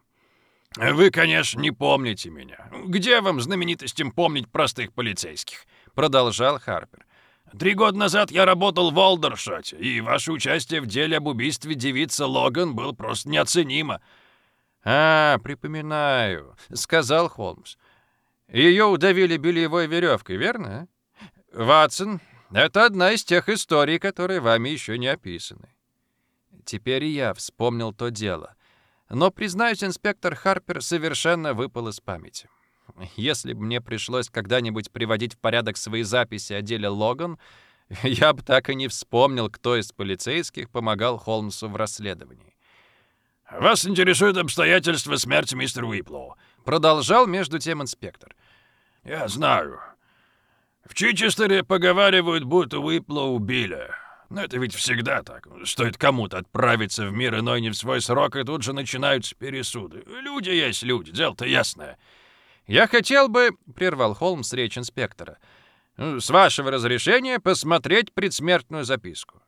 «Вы, конечно, не помните меня. Где вам, знаменитостям, помнить простых полицейских?» — продолжал Харпер. Три года назад я работал в Олдершоте, и ваше участие в деле об убийстве девицы Логан было просто неоценимо». «А, припоминаю», — сказал Холмс. «Ее удавили бельевой веревкой, верно? Ватсон, это одна из тех историй, которые вами еще не описаны». Теперь я вспомнил то дело. Но, признаюсь, инспектор Харпер совершенно выпал из памяти. Если бы мне пришлось когда-нибудь приводить в порядок свои записи о деле Логан, я бы так и не вспомнил, кто из полицейских помогал Холмсу в расследовании. «Вас интересуют обстоятельства смерти мистера Уиплоу», — продолжал между тем инспектор. «Я знаю. В Чичестере поговаривают, будто Уиплоу убили. Но это ведь всегда так. Стоит кому-то отправиться в мир иной не в свой срок, и тут же начинаются пересуды. Люди есть люди, дело-то ясное». «Я хотел бы», — прервал Холмс речь инспектора, «с вашего разрешения посмотреть предсмертную записку».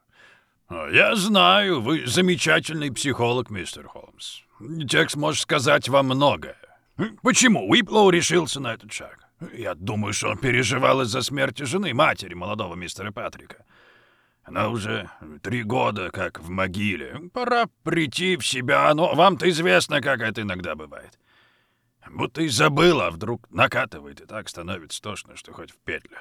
«Я знаю, вы замечательный психолог, мистер Холмс. Текст может сказать вам многое. Почему Уиплоу решился на этот шаг? Я думаю, что он переживал из-за смерти жены, матери молодого мистера Патрика. Она уже три года как в могиле. Пора прийти в себя, но вам-то известно, как это иногда бывает. Будто и забыла, а вдруг накатывает, и так становится тошно, что хоть в петлю.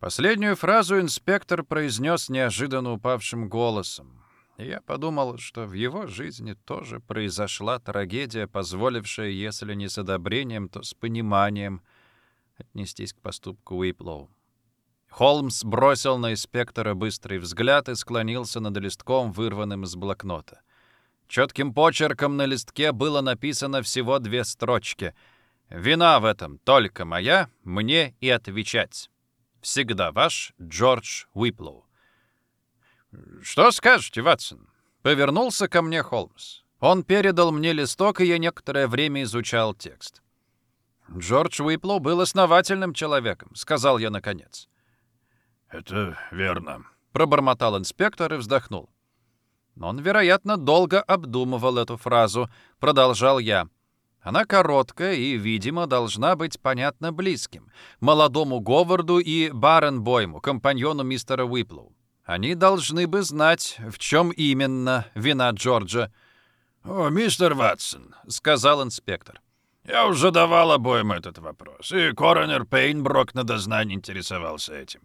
Последнюю фразу инспектор произнес неожиданно упавшим голосом. И я подумал, что в его жизни тоже произошла трагедия, позволившая, если не с одобрением, то с пониманием отнестись к поступку Уиплоу. Холмс бросил на инспектора быстрый взгляд и склонился над листком, вырванным из блокнота. Четким почерком на листке было написано всего две строчки. «Вина в этом только моя, мне и отвечать. Всегда ваш Джордж Уиплоу». «Что скажете, Ватсон?» Повернулся ко мне Холмс. Он передал мне листок, и я некоторое время изучал текст. «Джордж Уиплоу был основательным человеком», — сказал я наконец. «Это верно», — пробормотал инспектор и вздохнул. Он, вероятно, долго обдумывал эту фразу, продолжал я. Она короткая и, видимо, должна быть понятна близким, молодому Говарду и Баренбойму, компаньону мистера Уиплоу. Они должны бы знать, в чем именно вина Джорджа. «О, мистер Ватсон», — сказал инспектор. «Я уже давал обоим этот вопрос, и коронер Пейнброк на дознании интересовался этим.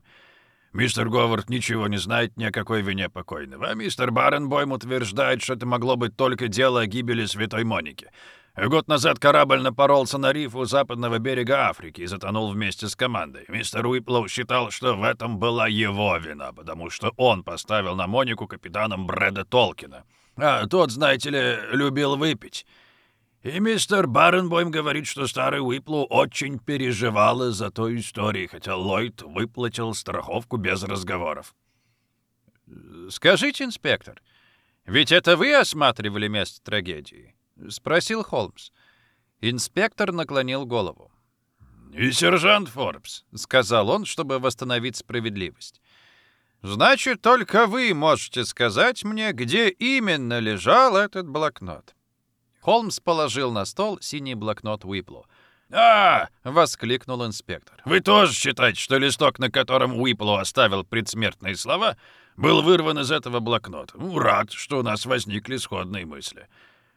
Мистер Говард ничего не знает ни о какой вине покойного, а мистер Баренбойм утверждает, что это могло быть только дело о гибели Святой Моники. Год назад корабль напоролся на риф у западного берега Африки и затонул вместе с командой. Мистер Уиплоу считал, что в этом была его вина, потому что он поставил на Монику капитаном Брэда Толкина. А тот, знаете ли, любил выпить. И мистер Баренбойм говорит, что старый Уиплу очень переживал из-за той истории, хотя Ллойд выплатил страховку без разговоров. «Скажите, инспектор, ведь это вы осматривали место трагедии?» — спросил Холмс. Инспектор наклонил голову. «И сержант Форбс», — сказал он, чтобы восстановить справедливость. «Значит, только вы можете сказать мне, где именно лежал этот блокнот». Холмс положил на стол синий блокнот Уиплу. «А!» — воскликнул инспектор. «Вы тоже считаете, что листок, на котором Уиплу оставил предсмертные слова, был вырван из этого блокнота? Ну, рад, что у нас возникли сходные мысли.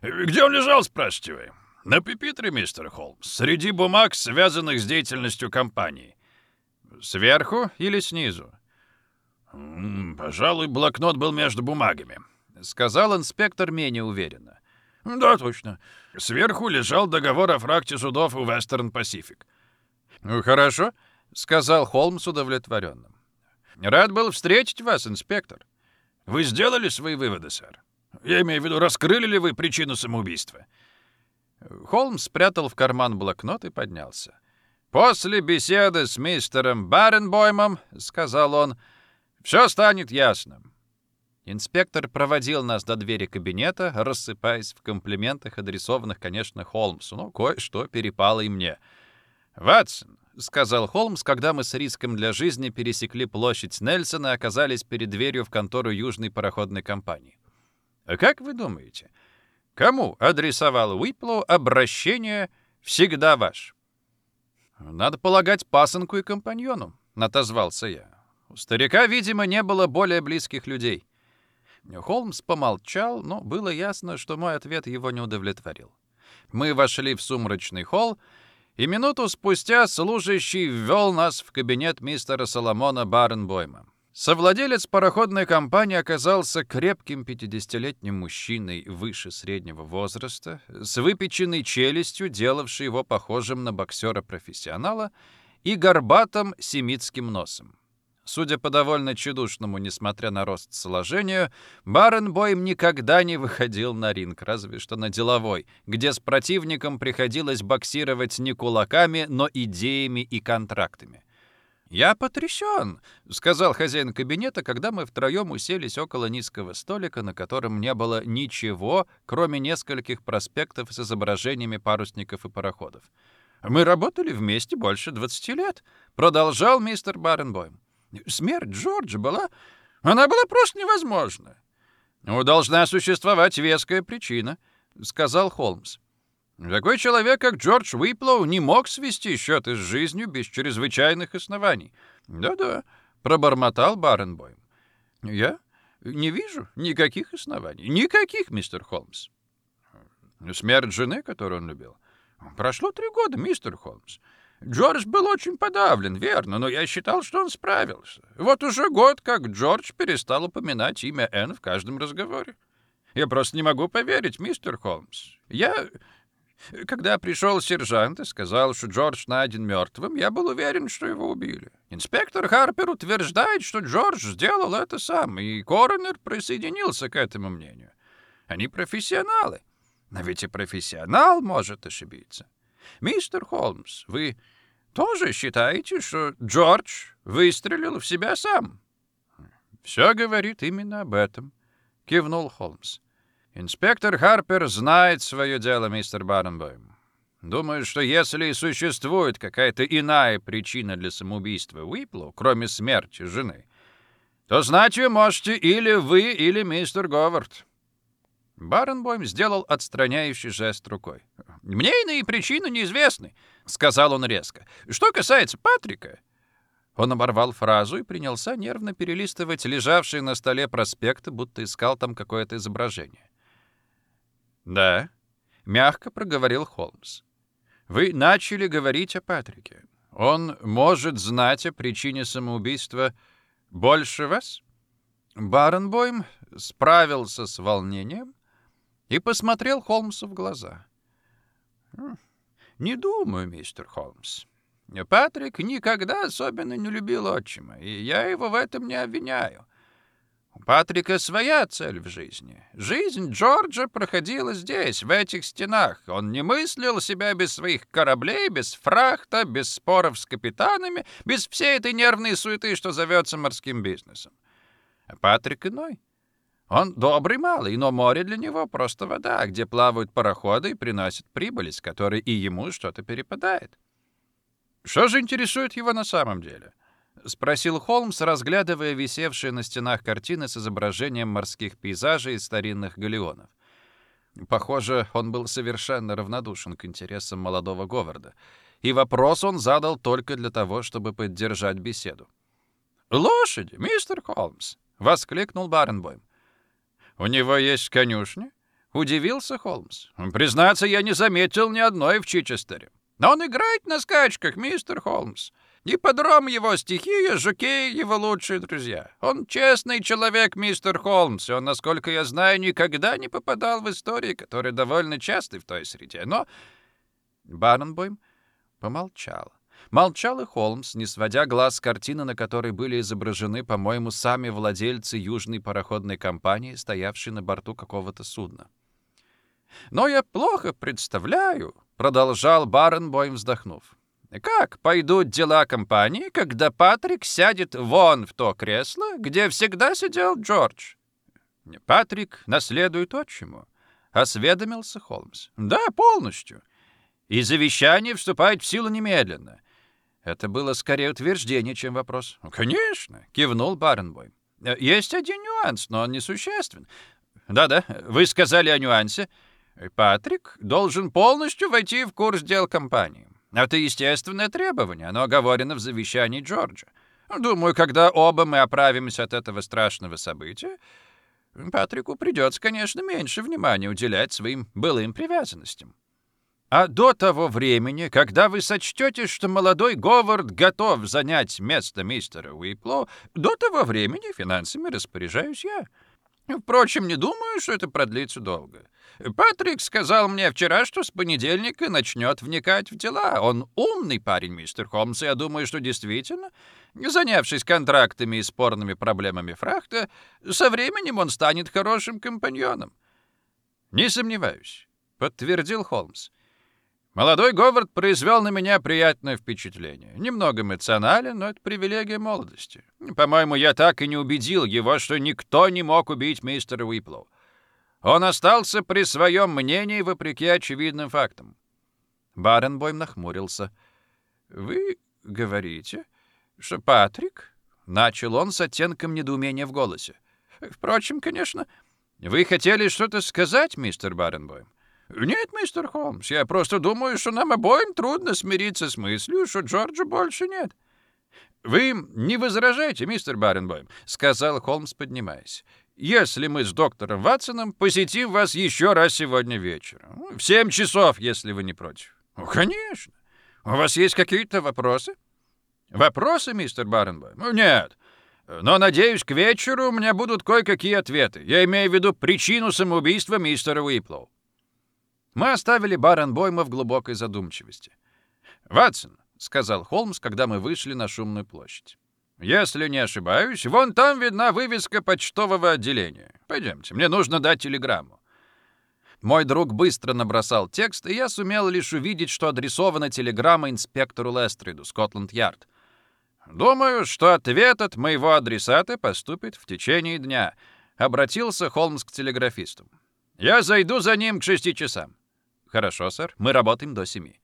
Где он лежал, спрашиваете вы? На пепитре, мистер Холмс, среди бумаг, связанных с деятельностью компании. Сверху или снизу? «Пожалуй, блокнот был между бумагами», — сказал инспектор менее уверенно. «Да, точно. Сверху лежал договор о фракте судов у Вестерн Пасифик». «Ну, хорошо», — сказал Холмс удовлетворенным. «Рад был встретить вас, инспектор». «Вы сделали свои выводы, сэр? Я имею в виду, раскрыли ли вы причину самоубийства?» Холмс спрятал в карман блокнот и поднялся. «После беседы с мистером Баренбоймом, — сказал он, — все станет ясным. Инспектор проводил нас до двери кабинета, рассыпаясь в комплиментах, адресованных, конечно, Холмсу, но кое-что перепало и мне. «Ватсон», — сказал Холмс, когда мы с риском для жизни пересекли площадь Нельсона и оказались перед дверью в контору Южной пароходной компании. «А как вы думаете, кому адресовал Уиплоу обращение «Всегда ваш»?» «Надо полагать, пасынку и компаньону», — отозвался я. У старика, видимо, не было более близких людей. Холмс помолчал, но было ясно, что мой ответ его не удовлетворил. Мы вошли в сумрачный холл, и минуту спустя служащий ввел нас в кабинет мистера Соломона Баренбойма. Совладелец пароходной компании оказался крепким 50-летним мужчиной выше среднего возраста, с выпеченной челюстью, делавшей его похожим на боксера-профессионала, и горбатым семитским носом. Судя по довольно чудушному, несмотря на рост сложению, Баренбойм никогда не выходил на ринг, разве что на деловой, где с противником приходилось боксировать не кулаками, но идеями и контрактами. «Я потрясен», — сказал хозяин кабинета, когда мы втроем уселись около низкого столика, на котором не было ничего, кроме нескольких проспектов с изображениями парусников и пароходов. «Мы работали вместе больше 20 лет», — продолжал мистер Баренбойм. Смерть Джорджа была... Она была просто невозможна. «Ну, должна существовать веская причина», — сказал Холмс. «Такой человек, как Джордж Уиплоу, не мог свести счеты с жизнью без чрезвычайных оснований». «Да-да», — пробормотал Баренбойм. «Я не вижу никаких оснований. Никаких, мистер Холмс». «Смерть жены, которую он любил?» «Прошло три года, мистер Холмс. Джордж был очень подавлен, верно, но я считал, что он справился. Вот уже год, как Джордж перестал упоминать имя Энн в каждом разговоре. Я просто не могу поверить, мистер Холмс. Я... Когда пришел сержант и сказал, что Джордж найден мертвым, я был уверен, что его убили. Инспектор Харпер утверждает, что Джордж сделал это сам, и коронер присоединился к этому мнению. Они профессионалы. Но ведь и профессионал может ошибиться. Мистер Холмс, вы тоже считаете, что Джордж выстрелил в себя сам?» «Все говорит именно об этом», — кивнул Холмс. «Инспектор Харпер знает свое дело, мистер Барнбойм. Думаю, что если и существует какая-то иная причина для самоубийства Уиплу, кроме смерти жены, то знать ее можете или вы, или мистер Говард». Баренбойм сделал отстраняющий жест рукой. «Мне иные причины неизвестны», — сказал он резко. «Что касается Патрика...» Он оборвал фразу и принялся нервно перелистывать лежавшие на столе проспекты, будто искал там какое-то изображение. «Да», — мягко проговорил Холмс. «Вы начали говорить о Патрике. Он может знать о причине самоубийства больше вас?» Баренбойм справился с волнением и посмотрел Холмсу в глаза. «Не думаю, мистер Холмс. Патрик никогда особенно не любил отчима, и я его в этом не обвиняю. Патрика своя цель в жизни. Жизнь Джорджа проходила здесь, в этих стенах. Он не мыслил себя без своих кораблей, без фрахта, без споров с капитанами, без всей этой нервной суеты, что зовется морским бизнесом. А Патрик иной. Он добрый малый, но море для него просто вода, где плавают пароходы и приносят прибыль, с которой и ему что-то перепадает. Что же интересует его на самом деле? — спросил Холмс, разглядывая висевшие на стенах картины с изображением морских пейзажей и старинных галеонов. Похоже, он был совершенно равнодушен к интересам молодого Говарда, и вопрос он задал только для того, чтобы поддержать беседу. «Лошади, мистер Холмс!» — воскликнул Баренбойм. «У него есть конюшня?» — удивился Холмс. «Признаться, я не заметил ни одной в Чичестере. Но он играет на скачках, мистер Холмс. Ипподром его стихия, жокей его лучшие друзья. Он честный человек, мистер Холмс, и он, насколько я знаю, никогда не попадал в истории, которые довольно часты в той среде. Но Барнбойм помолчал. Молчал и Холмс, не сводя глаз с картины, на которой были изображены, по-моему, сами владельцы южной пароходной компании, стоявшие на борту какого-то судна. «Но я плохо представляю», — продолжал Баренбойм, вздохнув. Как пойдут дела компании, когда Патрик сядет вон в то кресло, где всегда сидел Джордж? Патрик наследует отчиму, — осведомился Холмс. Да, полностью. И завещание вступает в силу немедленно. Это было скорее утверждение, чем вопрос. «Конечно», — кивнул Баренбой. «Есть один нюанс, но он несуществен». «Да-да, вы сказали о нюансе. Патрик должен полностью войти в курс дел компании. Это естественное требование, оно оговорено в завещании Джорджа. Думаю, когда оба мы оправимся от этого страшного события, Патрику придется, конечно, меньше внимания уделять своим былым привязанностям. А до того времени, когда вы сочтете, что молодой Говард готов занять место мистера Уипло, до того времени финансами распоряжаюсь я. Впрочем, не думаю, что это продлится долго. Патрик сказал мне вчера, что с понедельника начнет вникать в дела. Он умный парень, мистер Холмс, и я думаю, что действительно, занявшись контрактами и спорными проблемами фрахта, со временем он станет хорошим компаньоном. «Не сомневаюсь», — подтвердил Холмс. Молодой Говард произвел на меня приятное впечатление. Немного эмоционален, но это привилегия молодости. По-моему, я так и не убедил его, что никто не мог убить мистера Уиплоу. Он остался при своем мнении, вопреки очевидным фактам. Баренбойм нахмурился. «Вы говорите, что Патрик...» Начал он с оттенком недоумения в голосе. «Впрочем, конечно, вы хотели что-то сказать, мистер Баренбойм?» «Нет, мистер Холмс, я просто думаю, что нам обоим трудно смириться с мыслью, что Джорджа больше нет». «Вы не возражаете, мистер Баренбойм», — сказал Холмс, поднимаясь если мы с доктором Ватсоном посетим вас еще раз сегодня вечером. В семь часов, если вы не против. Ну, конечно. У вас есть какие-то вопросы? Вопросы, мистер Баренбойм? Ну, нет. Но, надеюсь, к вечеру у меня будут кое-какие ответы. Я имею в виду причину самоубийства мистера Уиплоу. Мы оставили Баренбойма в глубокой задумчивости. «Ватсон», — сказал Холмс, когда мы вышли на шумную площадь. Если не ошибаюсь, вон там видна вывеска почтового отделения. Пойдемте, мне нужно дать телеграмму. Мой друг быстро набросал текст, и я сумел лишь увидеть, что адресована телеграмма инспектору Лестриду, Скотланд-Ярд. «Думаю, что ответ от моего адресата поступит в течение дня», — обратился Холмс к телеграфисту. «Я зайду за ним к шести часам». «Хорошо, сэр, мы работаем до семи».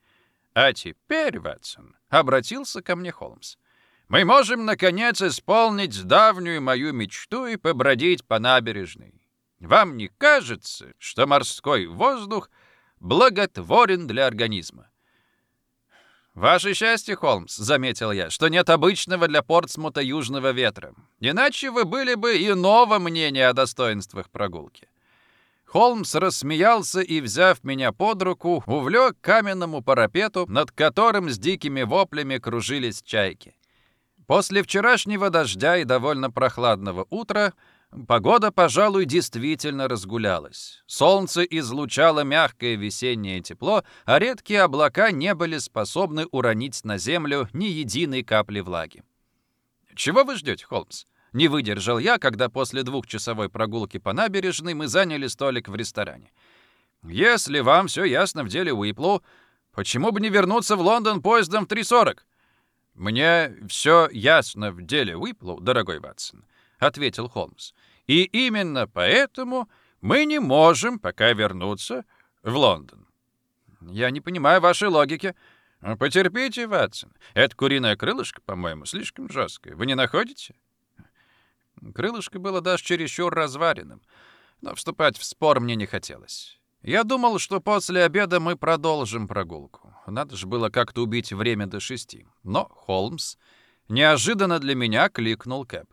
«А теперь, Ватсон», — обратился ко мне Холмс, — мы можем, наконец, исполнить давнюю мою мечту и побродить по набережной. Вам не кажется, что морской воздух благотворен для организма? «Ваше счастье, Холмс», — заметил я, — «что нет обычного для Портсмута южного ветра. Иначе вы были бы иного мнения о достоинствах прогулки». Холмс рассмеялся и, взяв меня под руку, увлек каменному парапету, над которым с дикими воплями кружились чайки. После вчерашнего дождя и довольно прохладного утра погода, пожалуй, действительно разгулялась. Солнце излучало мягкое весеннее тепло, а редкие облака не были способны уронить на землю ни единой капли влаги. «Чего вы ждете, Холмс?» Не выдержал я, когда после двухчасовой прогулки по набережной мы заняли столик в ресторане. «Если вам все ясно в деле Уиплоу, почему бы не вернуться в Лондон поездом в 3.40?» «Мне все ясно в деле Уиплоу, дорогой Ватсон», — ответил Холмс. «И именно поэтому мы не можем пока вернуться в Лондон». «Я не понимаю вашей логики». «Потерпите, Ватсон. Это куриное крылышко, по-моему, слишком жесткое. Вы не находите?» Крылышко было даже чересчур разваренным, но вступать в спор мне не хотелось. Я думал, что после обеда мы продолжим прогулку. Надо же было как-то убить время до шести. Но Холмс неожиданно для меня кликнул Кэп.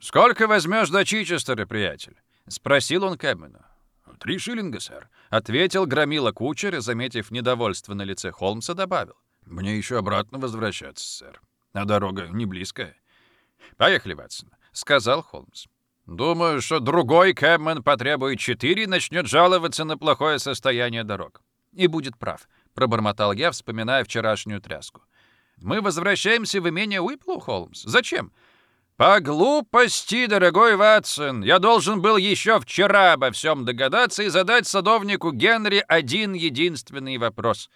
«Сколько возьмешь до Чичестера, приятель?» — спросил он Кэбмена. «Три шиллинга, сэр», — ответил громила кучер и, заметив недовольство на лице Холмса, добавил. «Мне еще обратно возвращаться, сэр. А дорога не близкая». «Поехали, Ватсон сказал Холмс. «Думаю, что другой Кэбмен потребует четыре и начнет жаловаться на плохое состояние дорог». «И будет прав», — пробормотал я, вспоминая вчерашнюю тряску. «Мы возвращаемся в имение Уиплу, Холмс. Зачем?» «По глупости, дорогой Ватсон, я должен был еще вчера обо всем догадаться и задать садовнику Генри один единственный вопрос.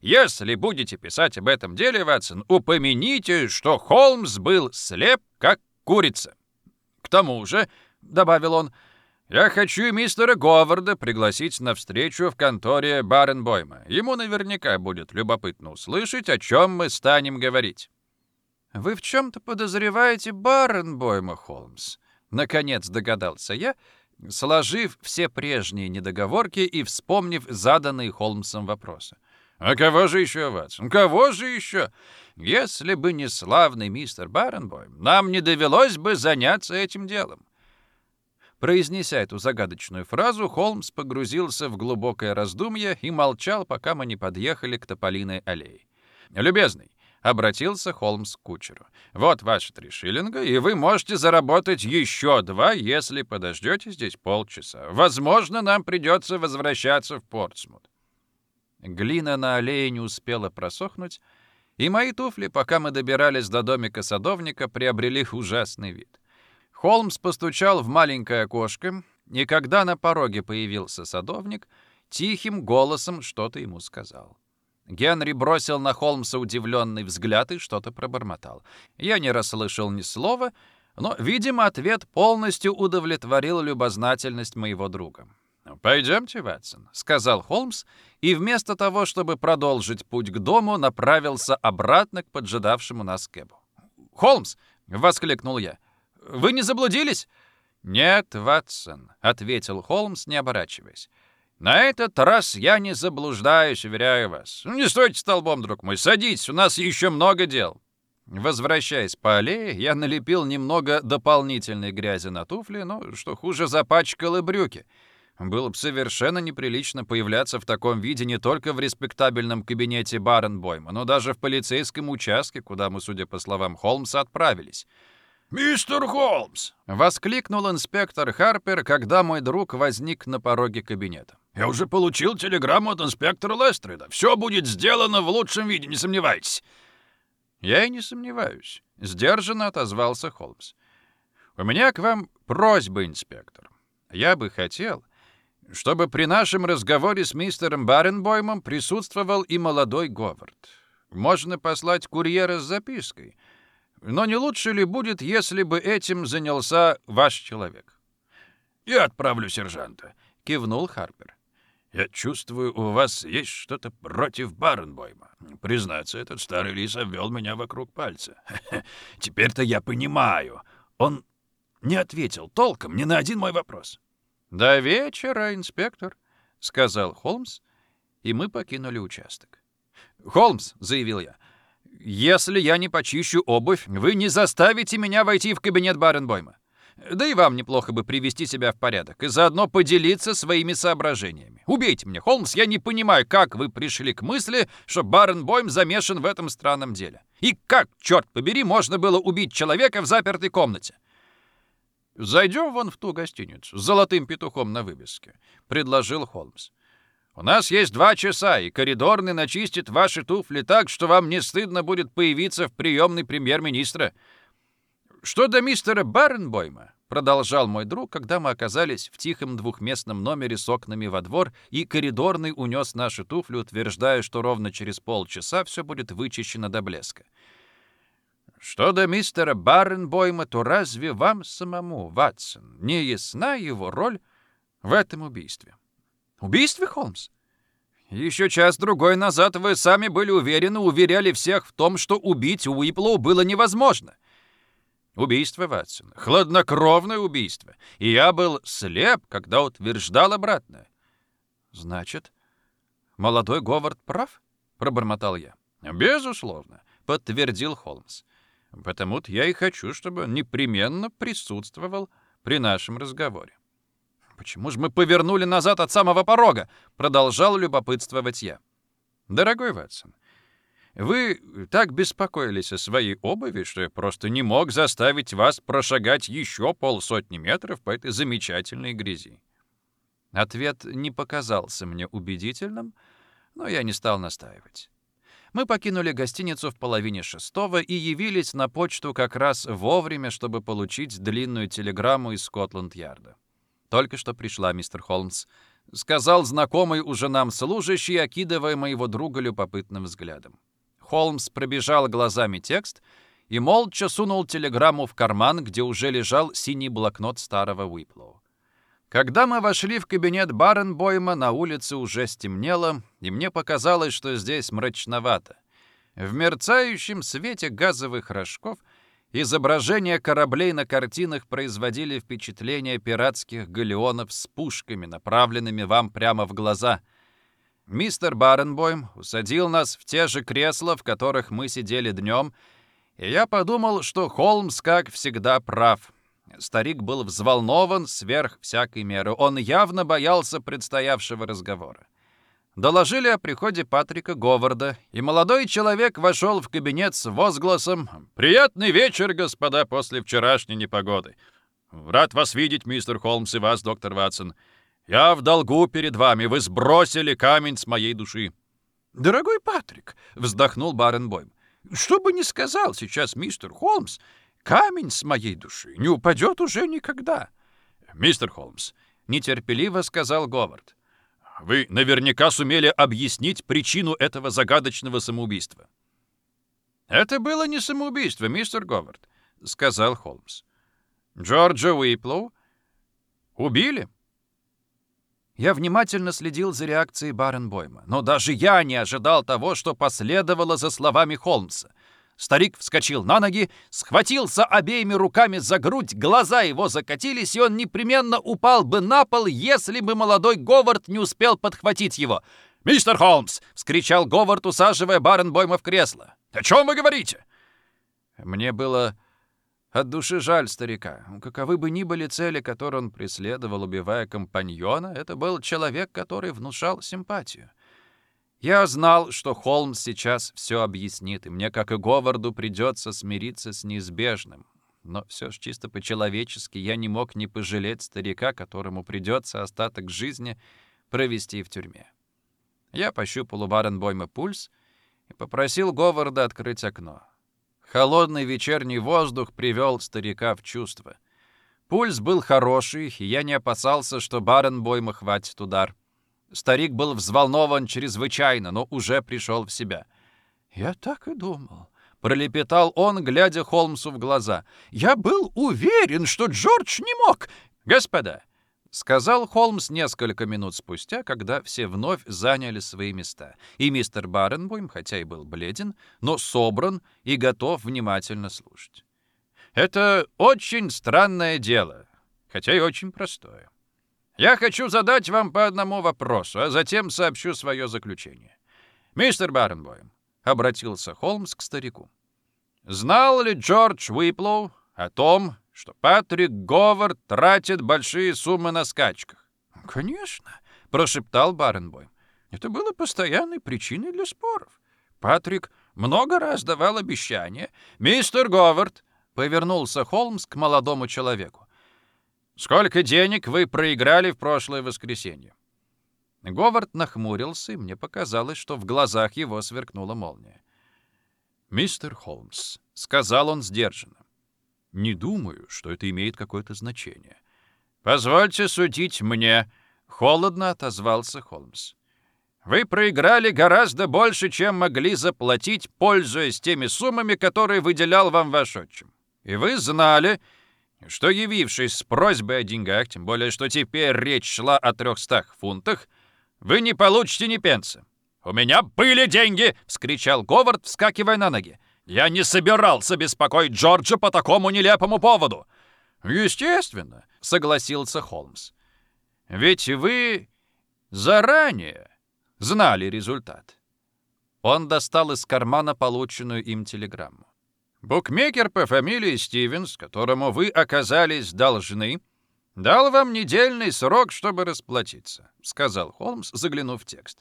Если будете писать об этом деле, Ватсон, упомяните, что Холмс был слеп, как курица. К тому же, — добавил он, — я хочу мистера Говарда пригласить на встречу в конторе Баренбойма. Ему наверняка будет любопытно услышать, о чем мы станем говорить. «Вы в чем-то подозреваете Баренбойма, Холмс?» Наконец догадался я, сложив все прежние недоговорки и вспомнив заданные Холмсом вопросы. «А кого же еще, Ватсон? Кого же еще? Если бы не славный мистер Баренбойм, нам не довелось бы заняться этим делом». Произнеся эту загадочную фразу, Холмс погрузился в глубокое раздумье и молчал, пока мы не подъехали к Тополиной аллее. «Любезный», — обратился Холмс к кучеру, — «вот ваши три шиллинга, и вы можете заработать еще два, если подождете здесь полчаса. Возможно, нам придется возвращаться в Портсмут». Глина на аллее не успела просохнуть, и мои туфли, пока мы добирались до домика садовника, приобрели ужасный вид. Холмс постучал в маленькое окошко, и когда на пороге появился садовник, тихим голосом что-то ему сказал. Генри бросил на Холмса удивленный взгляд и что-то пробормотал. Я не расслышал ни слова, но, видимо, ответ полностью удовлетворил любознательность моего друга. «Пойдемте, Ватсон», — сказал Холмс, и вместо того, чтобы продолжить путь к дому, направился обратно к поджидавшему нас Кэбу. «Холмс!» — воскликнул я. «Вы не заблудились?» «Нет, Ватсон», — ответил Холмс, не оборачиваясь. «На этот раз я не заблуждаюсь, уверяю вас. Не стойте столбом, друг мой, садитесь, у нас еще много дел». Возвращаясь по аллее, я налепил немного дополнительной грязи на туфли, но, что хуже, запачкал и брюки — было бы совершенно неприлично появляться в таком виде не только в респектабельном кабинете Баренбойма, но даже в полицейском участке, куда мы, судя по словам Холмса, отправились. «Мистер Холмс!» — воскликнул инспектор Харпер, когда мой друг возник на пороге кабинета. «Я уже получил телеграмму от инспектора Лестрида. Все будет сделано в лучшем виде, не сомневайтесь». «Я и не сомневаюсь», — сдержанно отозвался Холмс. «У меня к вам просьба, инспектор. Я бы хотел, чтобы при нашем разговоре с мистером Баренбоймом присутствовал и молодой Говард. Можно послать курьера с запиской. Но не лучше ли будет, если бы этим занялся ваш человек? «Я отправлю сержанта», — кивнул Харпер. «Я чувствую, у вас есть что-то против Баренбойма. Признаться, этот старый лис обвел меня вокруг пальца. Теперь-то я понимаю. Он не ответил толком ни на один мой вопрос». «До вечера, инспектор», — сказал Холмс, и мы покинули участок. «Холмс», — заявил я, — «если я не почищу обувь, вы не заставите меня войти в кабинет Баренбойма. Да и вам неплохо бы привести себя в порядок и заодно поделиться своими соображениями. Убейте меня, Холмс, я не понимаю, как вы пришли к мысли, что Баренбойм замешан в этом странном деле. И как, черт побери, можно было убить человека в запертой комнате? «Зайдем вон в ту гостиницу с золотым петухом на вывеске», — предложил Холмс. «У нас есть два часа, и коридорный начистит ваши туфли так, что вам не стыдно будет появиться в приемной премьер-министра». Что до мистера Баренбойма, продолжал мой друг, когда мы оказались в тихом двухместном номере с окнами во двор, и коридорный унес наши туфли, утверждая, что ровно через полчаса все будет вычищено до блеска. Что до мистера Баренбойма, то разве вам самому, Ватсон, не ясна его роль в этом убийстве? Убийстве, Холмс? Еще час-другой назад вы сами были уверены, уверяли всех в том, что убить Уиплоу было невозможно. Убийство Ватсона. Хладнокровное убийство. И я был слеп, когда утверждал обратное. Значит, молодой Говард прав? Пробормотал я. Безусловно, подтвердил Холмс. Потому-то я и хочу, чтобы он непременно присутствовал при нашем разговоре. «Почему же мы повернули назад от самого порога?» — продолжал любопытствовать я. «Дорогой Ватсон, вы так беспокоились о своей обуви, что я просто не мог заставить вас прошагать еще полсотни метров по этой замечательной грязи. Ответ не показался мне убедительным, но я не стал настаивать. Мы покинули гостиницу в половине шестого и явились на почту как раз вовремя, чтобы получить длинную телеграмму из Скотланд-Ярда. «Только что пришла, мистер Холмс», — сказал знакомый уже нам служащий, окидывая моего друга любопытным взглядом. Холмс пробежал глазами текст и молча сунул телеграмму в карман, где уже лежал синий блокнот старого Уиплоу. Когда мы вошли в кабинет Баренбойма, на улице уже стемнело, и мне показалось, что здесь мрачновато. В мерцающем свете газовых рожков изображения кораблей на картинах производили впечатление пиратских галеонов с пушками, направленными вам прямо в глаза — Мистер Баренбойм усадил нас в те же кресла, в которых мы сидели днем, и я подумал, что Холмс, как всегда, прав. Старик был взволнован сверх всякой меры. Он явно боялся предстоявшего разговора. Доложили о приходе Патрика Говарда, и молодой человек вошел в кабинет с возгласом «Приятный вечер, господа, после вчерашней непогоды. Рад вас видеть, мистер Холмс, и вас, доктор Ватсон. Я в долгу перед вами. Вы сбросили камень с моей души». «Дорогой Патрик», — вздохнул Баренбойм, «что бы ни сказал сейчас мистер Холмс, камень с моей души не упадет уже никогда». «Мистер Холмс», — нетерпеливо сказал Говард, «вы наверняка сумели объяснить причину этого загадочного самоубийства». «Это было не самоубийство, мистер Говард», — сказал Холмс. «Джорджа Уиплоу убили». Я внимательно следил за реакцией Баренбойма, но даже я не ожидал того, что последовало за словами Холмса. Старик вскочил на ноги, схватился обеими руками за грудь, глаза его закатились, и он непременно упал бы на пол, если бы молодой Говард не успел подхватить его. «Мистер Холмс!» — вскричал Говард, усаживая Баренбойма в кресло. «О чем вы говорите?» Мне было от души жаль старика. Каковы бы ни были цели, которые он преследовал, убивая компаньона, это был человек, который внушал симпатию. Я знал, что Холмс сейчас все объяснит, и мне, как и Говарду, придется смириться с неизбежным. Но все же чисто по-человечески я не мог не пожалеть старика, которому придется остаток жизни провести в тюрьме. Я пощупал у Баренбойма пульс и попросил Говарда открыть окно. Холодный вечерний воздух привел старика в чувство. Пульс был хороший, и я не опасался, что Баренбойма хватит удар. Старик был взволнован чрезвычайно, но уже пришел в себя. «Я так и думал», — пролепетал он, глядя Холмсу в глаза. «Я был уверен, что Джордж не мог...» «Господа, сказал Холмс несколько минут спустя, когда все вновь заняли свои места. И мистер Баренбойм, хотя и был бледен, но собран и готов внимательно слушать. Это очень странное дело, хотя и очень простое. Я хочу задать вам по одному вопросу, а затем сообщу свое заключение. Мистер Баренбойм, обратился Холмс к старику. Знал ли Джордж Уиплоу о том, что Патрик Говард тратит большие суммы на скачках. «Конечно», — прошептал Баренбойм. «Это было постоянной причиной для споров. Патрик много раз давал обещания. Мистер Говард», — повернулся Холмс к молодому человеку. «Сколько денег вы проиграли в прошлое воскресенье?» Говард нахмурился, и мне показалось, что в глазах его сверкнула молния. «Мистер Холмс», — сказал он сдержанно, Не думаю, что это имеет какое-то значение. «Позвольте судить мне», — холодно отозвался Холмс. «Вы проиграли гораздо больше, чем могли заплатить, пользуясь теми суммами, которые выделял вам ваш отчим. И вы знали, что, явившись с просьбой о деньгах, тем более, что теперь речь шла о трехстах фунтах, вы не получите ни пенса. «У меня были деньги!» — вскричал Говард, вскакивая на ноги. «Я не собирался беспокоить Джорджа по такому нелепому поводу!» «Естественно!» — согласился Холмс. «Ведь вы заранее знали результат». Он достал из кармана полученную им телеграмму. «Букмекер по фамилии Стивенс, которому вы оказались должны, дал вам недельный срок, чтобы расплатиться», — сказал Холмс, заглянув в текст.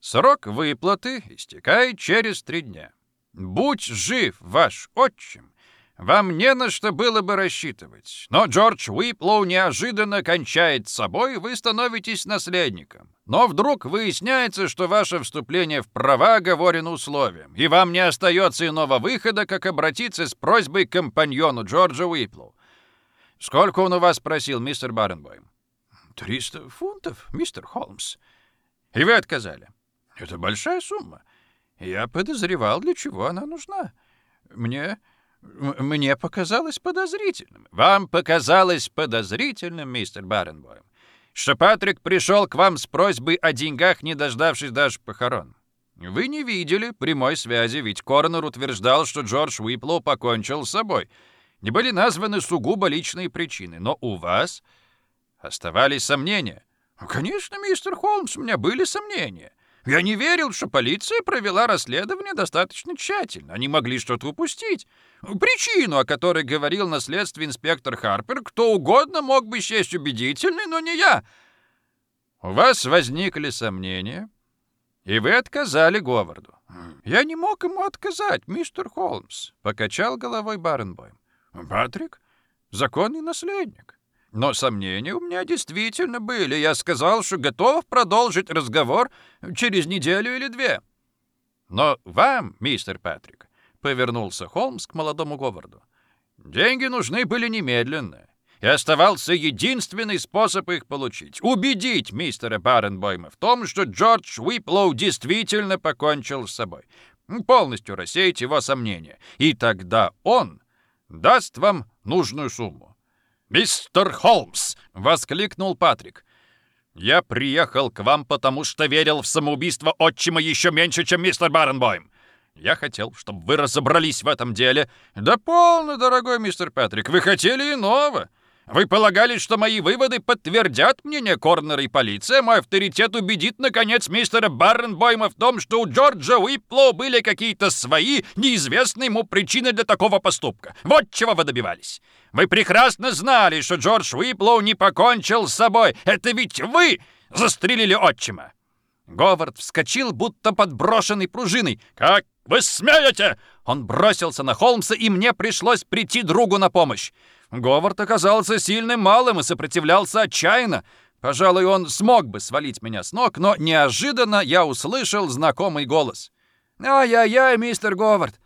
Срок выплаты истекает через три дня. Будь жив ваш отчим, вам не на что было бы рассчитывать. Но Джордж Уиплоу неожиданно кончает с собой, вы становитесь наследником. Но вдруг выясняется, что ваше вступление в права оговорено условием, и вам не остается иного выхода, как обратиться с просьбой к компаньону Джорджа Уиплоу. Сколько он у вас просил, мистер Баренбойм? «Триста фунтов, мистер Холмс». «И вы отказали?» Это большая сумма. Я подозревал, для чего она нужна. Мне... мне показалось подозрительным. Вам показалось подозрительным, мистер Баренбойм, что Патрик пришел к вам с просьбой о деньгах, не дождавшись даже похорон. Вы не видели прямой связи, ведь Коронер утверждал, что Джордж Уиплоу покончил с собой. Не были названы сугубо личные причины, но у вас оставались сомнения. «Конечно, мистер Холмс, у меня были сомнения». Я не верил, что полиция провела расследование достаточно тщательно. Они могли что-то упустить. Причину, о которой говорил на следствии инспектор Харпер, кто угодно мог бы счесть убедительной, но не я. У вас возникли сомнения, и вы отказали Говарду. Я не мог ему отказать, мистер Холмс, — покачал головой Баренбойм. Патрик — законный наследник. Но сомнения у меня действительно были. Я сказал, что готов продолжить разговор через неделю или две. Но вам, мистер Патрик, повернулся Холмс к молодому Говарду. Деньги нужны были немедленно. И оставался единственный способ их получить — убедить мистера Баренбойма в том, что Джордж Уиплоу действительно покончил с собой. Полностью рассеять его сомнения. И тогда он даст вам нужную сумму. «Мистер Холмс!» — воскликнул Патрик. «Я приехал к вам, потому что верил в самоубийство отчима еще меньше, чем мистер Баренбойм. Я хотел, чтобы вы разобрались в этом деле. Да полно, дорогой мистер Патрик, вы хотели иного. Вы полагали, что мои выводы подтвердят мнение Корнера и полиция? Мой авторитет убедит, наконец, мистера Барренбойма в том, что у Джорджа Уиплоу были какие-то свои, неизвестные ему причины для такого поступка. Вот чего вы добивались. Вы прекрасно знали, что Джордж Уиплоу не покончил с собой. Это ведь вы застрелили отчима. Говард вскочил, будто подброшенный пружиной. «Как вы смеете?» Он бросился на Холмса, и мне пришлось прийти другу на помощь. Говард оказался сильным малым и сопротивлялся отчаянно. Пожалуй, он смог бы свалить меня с ног, но неожиданно я услышал знакомый голос. «Ай-яй-яй, мистер Говард,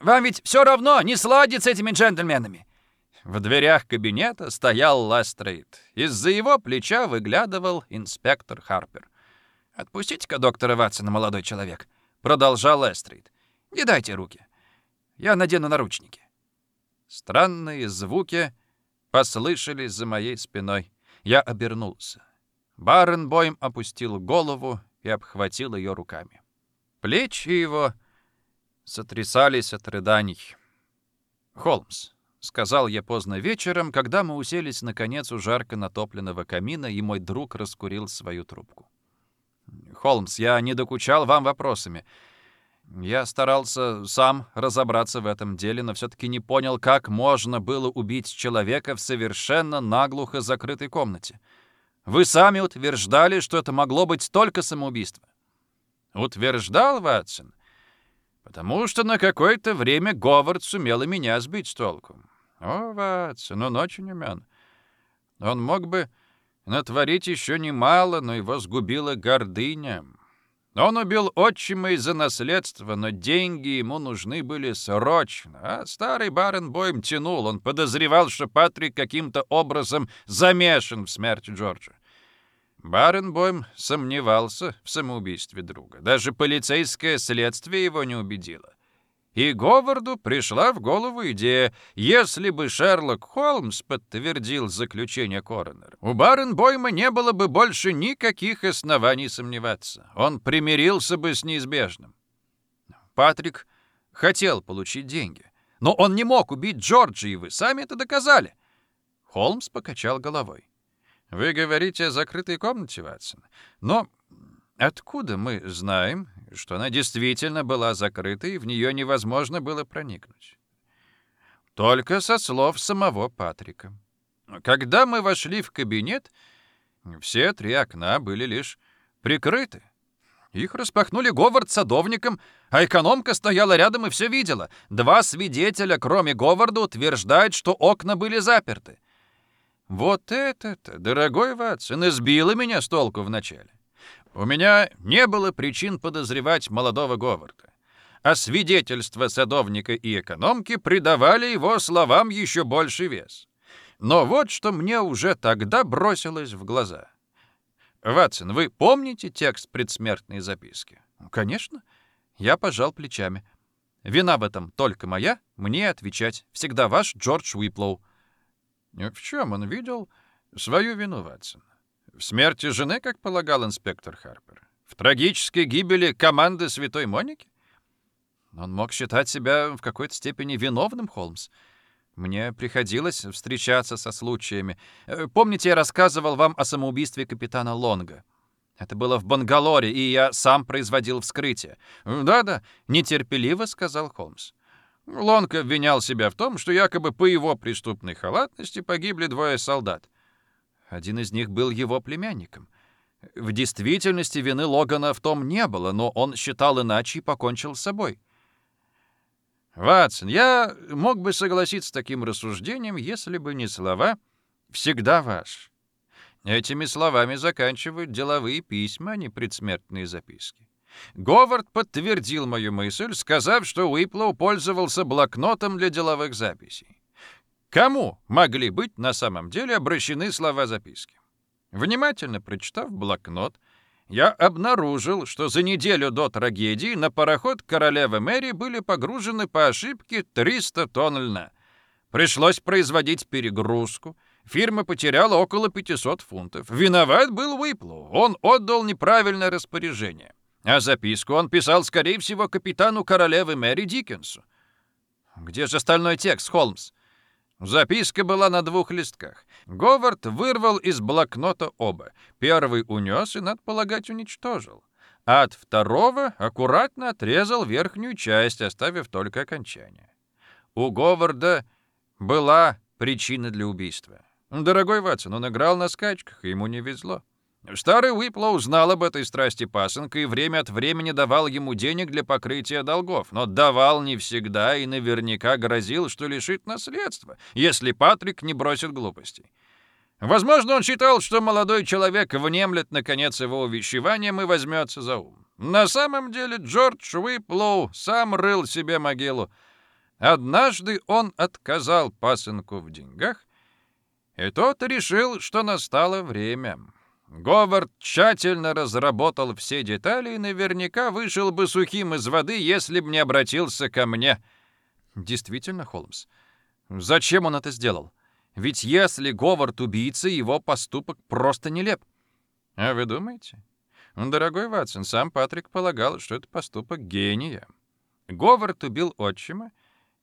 вам ведь все равно не сладить с этими джентльменами!» В дверях кабинета стоял Лестрейд. Из-за его плеча выглядывал инспектор Харпер. «Отпустите-ка доктора Ватсона, молодой человек», — продолжал Лестрейд. «Не дайте руки. Я надену наручники». Странные звуки послышались за моей спиной. Я обернулся. Баренбойм опустил голову и обхватил ее руками. Плечи его сотрясались от рыданий. «Холмс», — сказал я поздно вечером, когда мы уселись, наконец, у жарко натопленного камина, и мой друг раскурил свою трубку. «Холмс, я не докучал вам вопросами. Я старался сам разобраться в этом деле, но все-таки не понял, как можно было убить человека в совершенно наглухо закрытой комнате. Вы сами утверждали, что это могло быть только самоубийство. Утверждал Ватсон? Потому что на какое-то время Говард сумел и меня сбить с толку. О, Ватсон, он очень умен. Он мог бы натворить еще немало, но его сгубила гордыня. Он убил отчима из-за наследства, но деньги ему нужны были срочно. А старый барон Бойм тянул. Он подозревал, что Патрик каким-то образом замешан в смерти Джорджа. Барон Бойм сомневался в самоубийстве друга. Даже полицейское следствие его не убедило. И Говарду пришла в голову идея, если бы Шерлок Холмс подтвердил заключение коронера, у Баренбойма не было бы больше никаких оснований сомневаться. Он примирился бы с неизбежным. Патрик хотел получить деньги, но он не мог убить Джорджа, и вы сами это доказали. Холмс покачал головой. «Вы говорите о закрытой комнате, Ватсон, но откуда мы знаем, что она действительно была закрыта, и в нее невозможно было проникнуть. Только со слов самого Патрика. Когда мы вошли в кабинет, все три окна были лишь прикрыты. Их распахнули Говард садовником, а экономка стояла рядом и все видела. Два свидетеля, кроме Говарда, утверждают, что окна были заперты. Вот это-то, дорогой Ватсон, избило меня с толку вначале. У меня не было причин подозревать молодого Говарда, а свидетельства садовника и экономки придавали его словам еще больший вес. Но вот что мне уже тогда бросилось в глаза. «Ватсон, вы помните текст предсмертной записки?» «Конечно». Я пожал плечами. «Вина в этом только моя, мне отвечать. Всегда ваш Джордж Уиплоу». В чем он видел свою вину, Ватсон? В смерти жены, как полагал инспектор Харпер? В трагической гибели команды Святой Моники? Он мог считать себя в какой-то степени виновным, Холмс. Мне приходилось встречаться со случаями. Э, помните, я рассказывал вам о самоубийстве капитана Лонга? Это было в Бангалоре, и я сам производил вскрытие. «Да-да», — нетерпеливо сказал Холмс. Лонг обвинял себя в том, что якобы по его преступной халатности погибли двое солдат. Один из них был его племянником. В действительности вины Логана в том не было, но он считал иначе и покончил с собой. «Ватсон, я мог бы согласиться с таким рассуждением, если бы не слова «всегда ваш». Этими словами заканчивают деловые письма, а не предсмертные записки. Говард подтвердил мою мысль, сказав, что Уиплоу пользовался блокнотом для деловых записей. Кому могли быть на самом деле обращены слова записки? Внимательно прочитав блокнот, я обнаружил, что за неделю до трагедии на пароход королевы Мэри были погружены по ошибке 300 тонн льна. Пришлось производить перегрузку. Фирма потеряла около 500 фунтов. Виноват был Уиплоу. Он отдал неправильное распоряжение. А записку он писал, скорее всего, капитану королевы Мэри Диккенсу. Где же остальной текст, Холмс? Записка была на двух листках. Говард вырвал из блокнота оба. Первый унес и, надо полагать, уничтожил. А от второго аккуратно отрезал верхнюю часть, оставив только окончание. У Говарда была причина для убийства. Дорогой Ватсон, он играл на скачках, и ему не везло. Старый Уиплоу знал об этой страсти пасынка и время от времени давал ему денег для покрытия долгов, но давал не всегда и наверняка грозил, что лишит наследства, если Патрик не бросит глупостей. Возможно, он считал, что молодой человек внемлет, наконец, его увещеванием и возьмется за ум. На самом деле Джордж Уиплоу сам рыл себе могилу. Однажды он отказал пасынку в деньгах, и тот решил, что настало время. Говард тщательно разработал все детали и наверняка вышел бы сухим из воды, если бы не обратился ко мне. Действительно, Холмс, зачем он это сделал? Ведь если Говард убийца, его поступок просто нелеп. А вы думаете? Дорогой Ватсон, сам Патрик полагал, что это поступок гения. Говард убил отчима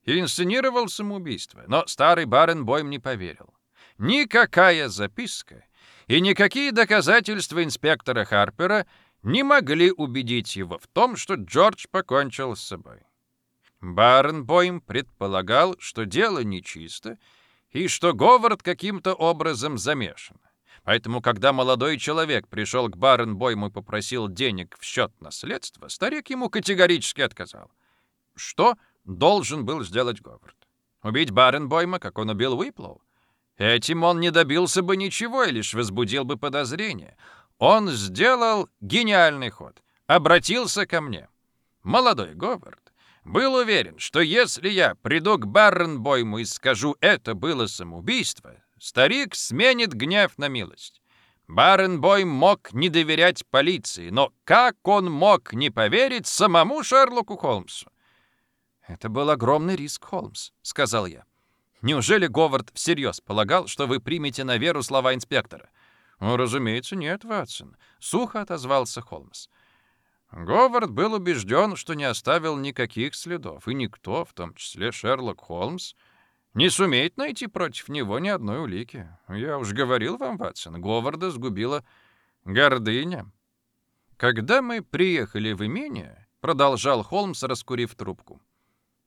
и инсценировал самоубийство, но старый барон Бойм не поверил. Никакая записка и никакие доказательства инспектора Харпера не могли убедить его в том, что Джордж покончил с собой. Барнбойм предполагал, что дело нечисто и что Говард каким-то образом замешан. Поэтому, когда молодой человек пришел к Барнбойму и попросил денег в счет наследства, старик ему категорически отказал. Что должен был сделать Говард? Убить Баренбойма, как он убил Уиплоу? Этим он не добился бы ничего и лишь возбудил бы подозрения. Он сделал гениальный ход. обратился ко мне. Молодой Говард был уверен, что если я приду к Барренбойму и скажу «это было самоубийство», старик сменит гнев на милость. Баренбойм мог не доверять полиции, но как он мог не поверить самому Шерлоку Холмсу? «Это был огромный риск, Холмс», — сказал я. «Неужели Говард всерьез полагал, что вы примете на веру слова инспектора?» «Ну, разумеется, нет, Ватсон», — сухо отозвался Холмс. Говард был убежден, что не оставил никаких следов, и никто, в том числе Шерлок Холмс, не сумеет найти против него ни одной улики. Я уж говорил вам, Ватсон, Говарда сгубила гордыня. Когда мы приехали в имение, продолжал Холмс, раскурив трубку,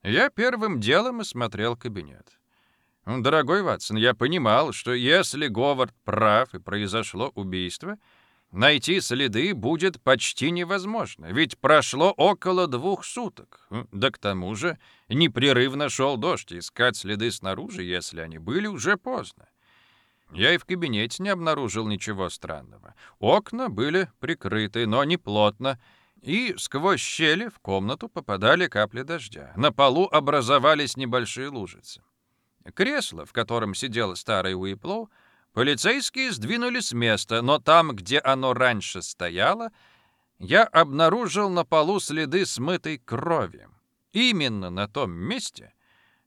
я первым делом осмотрел кабинет. Дорогой Ватсон, я понимал, что если Говард прав и произошло убийство, найти следы будет почти невозможно, ведь прошло около двух суток. Да к тому же непрерывно шел дождь, искать следы снаружи, если они были, уже поздно. Я и в кабинете не обнаружил ничего странного. Окна были прикрыты, но не плотно, и сквозь щели в комнату попадали капли дождя. На полу образовались небольшие лужицы. Кресло, в котором сидел старый Уиплоу, полицейские сдвинули с места, но там, где оно раньше стояло, я обнаружил на полу следы смытой крови. Именно на том месте,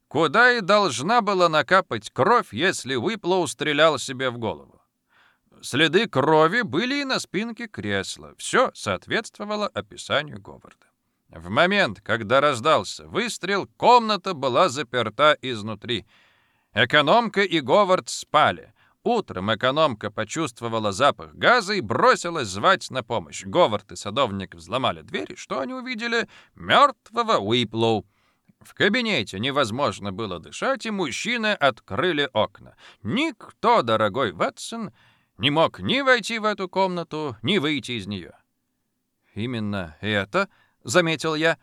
куда и должна была накапать кровь, если Уиплоу стрелял себе в голову. Следы крови были и на спинке кресла. Все соответствовало описанию Говарда. В момент, когда раздался выстрел, комната была заперта изнутри. Экономка и Говард спали. Утром экономка почувствовала запах газа и бросилась звать на помощь. Говард и садовник взломали двери, что они увидели? Мертвого Уиплоу. В кабинете невозможно было дышать, и мужчины открыли окна. Никто, дорогой Ватсон, не мог ни войти в эту комнату, ни выйти из нее. Именно это, заметил я,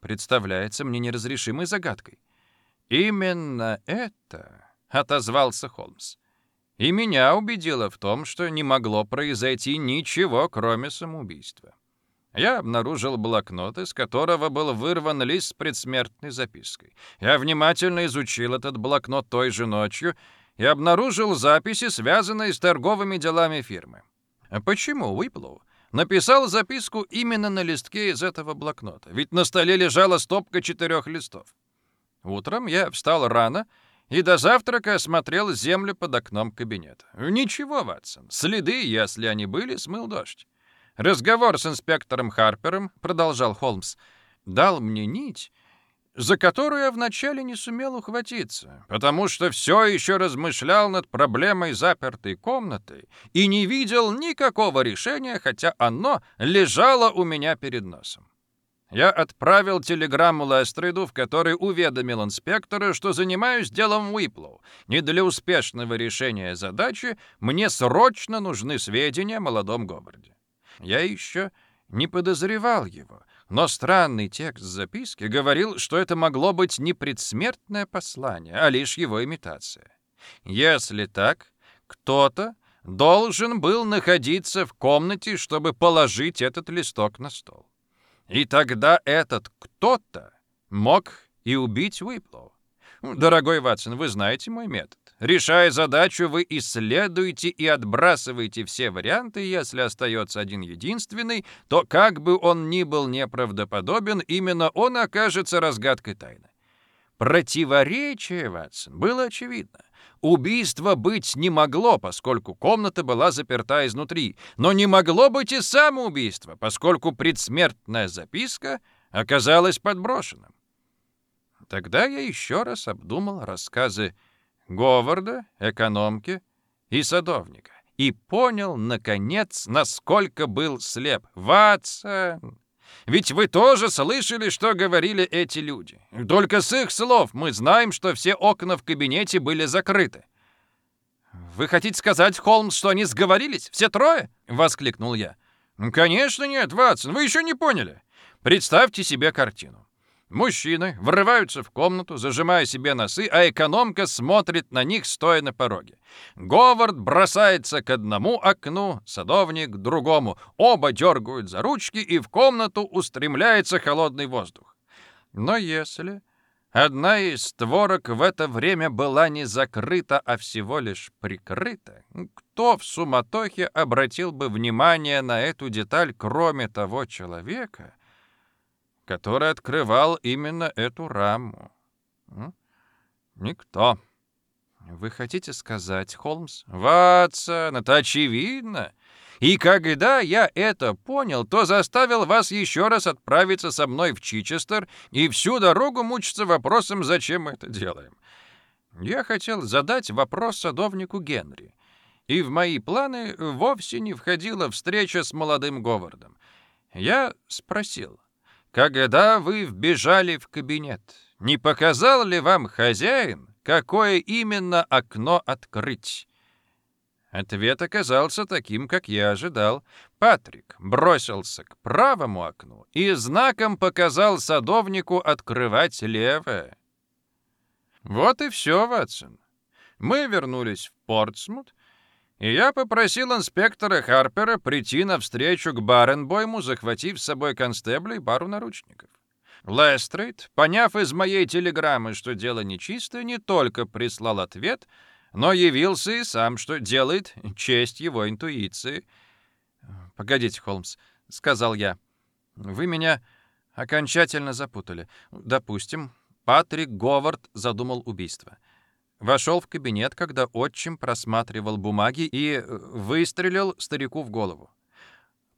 представляется мне неразрешимой загадкой. Именно это, отозвался Холмс. И меня убедило в том, что не могло произойти ничего, кроме самоубийства. Я обнаружил блокнот, из которого был вырван лист с предсмертной запиской. Я внимательно изучил этот блокнот той же ночью и обнаружил записи, связанные с торговыми делами фирмы. Почему Уиплоу написал записку именно на листке из этого блокнота? Ведь на столе лежала стопка четырех листов. Утром я встал рано и до завтрака осмотрел землю под окном кабинета. Ничего, Ватсон, следы, если они были, смыл дождь. Разговор с инспектором Харпером, продолжал Холмс, дал мне нить, за которую я вначале не сумел ухватиться, потому что все еще размышлял над проблемой запертой комнаты и не видел никакого решения, хотя оно лежало у меня перед носом. Я отправил телеграмму Лестриду, в которой уведомил инспектора, что занимаюсь делом Уиплоу. Не для успешного решения задачи мне срочно нужны сведения о молодом Говарде. Я еще не подозревал его, но странный текст записки говорил, что это могло быть не предсмертное послание, а лишь его имитация. Если так, кто-то должен был находиться в комнате, чтобы положить этот листок на стол. И тогда этот кто-то мог и убить Уиплоу. Дорогой Ватсон, вы знаете мой метод. Решая задачу, вы исследуете и отбрасываете все варианты, если остается один единственный, то как бы он ни был неправдоподобен, именно он окажется разгадкой тайны. Противоречие, Ватсон, было очевидно. Убийство быть не могло, поскольку комната была заперта изнутри, но не могло быть и самоубийство, поскольку предсмертная записка оказалась подброшенным. Тогда я еще раз обдумал рассказы Говарда, экономки и садовника и понял, наконец, насколько был слеп. Ватсон! Ведь вы тоже слышали, что говорили эти люди. Только с их слов мы знаем, что все окна в кабинете были закрыты. «Вы хотите сказать, Холмс, что они сговорились? Все трое?» — воскликнул я. «Конечно нет, Ватсон, вы еще не поняли. Представьте себе картину. Мужчины врываются в комнату, зажимая себе носы, а экономка смотрит на них, стоя на пороге. Говард бросается к одному окну, садовник — к другому. Оба дергают за ручки, и в комнату устремляется холодный воздух. Но если одна из створок в это время была не закрыта, а всего лишь прикрыта, кто в суматохе обратил бы внимание на эту деталь, кроме того человека — который открывал именно эту раму? Никто. Вы хотите сказать, Холмс? Ватсон, это очевидно. И когда я это понял, то заставил вас еще раз отправиться со мной в Чичестер и всю дорогу мучиться вопросом, зачем мы это делаем. Я хотел задать вопрос садовнику Генри. И в мои планы вовсе не входила встреча с молодым Говардом. Я спросил, когда вы вбежали в кабинет, не показал ли вам хозяин, какое именно окно открыть? Ответ оказался таким, как я ожидал. Патрик бросился к правому окну и знаком показал садовнику открывать левое. Вот и все, Ватсон. Мы вернулись в Портсмут, и я попросил инспектора Харпера прийти навстречу к Баренбойму, захватив с собой констебля и пару наручников. Лестрейд, поняв из моей телеграммы, что дело нечисто, не только прислал ответ, но явился и сам, что делает честь его интуиции. «Погодите, Холмс», — сказал я, — «вы меня окончательно запутали. Допустим, Патрик Говард задумал убийство». Вошел в кабинет, когда отчим просматривал бумаги и э, выстрелил старику в голову.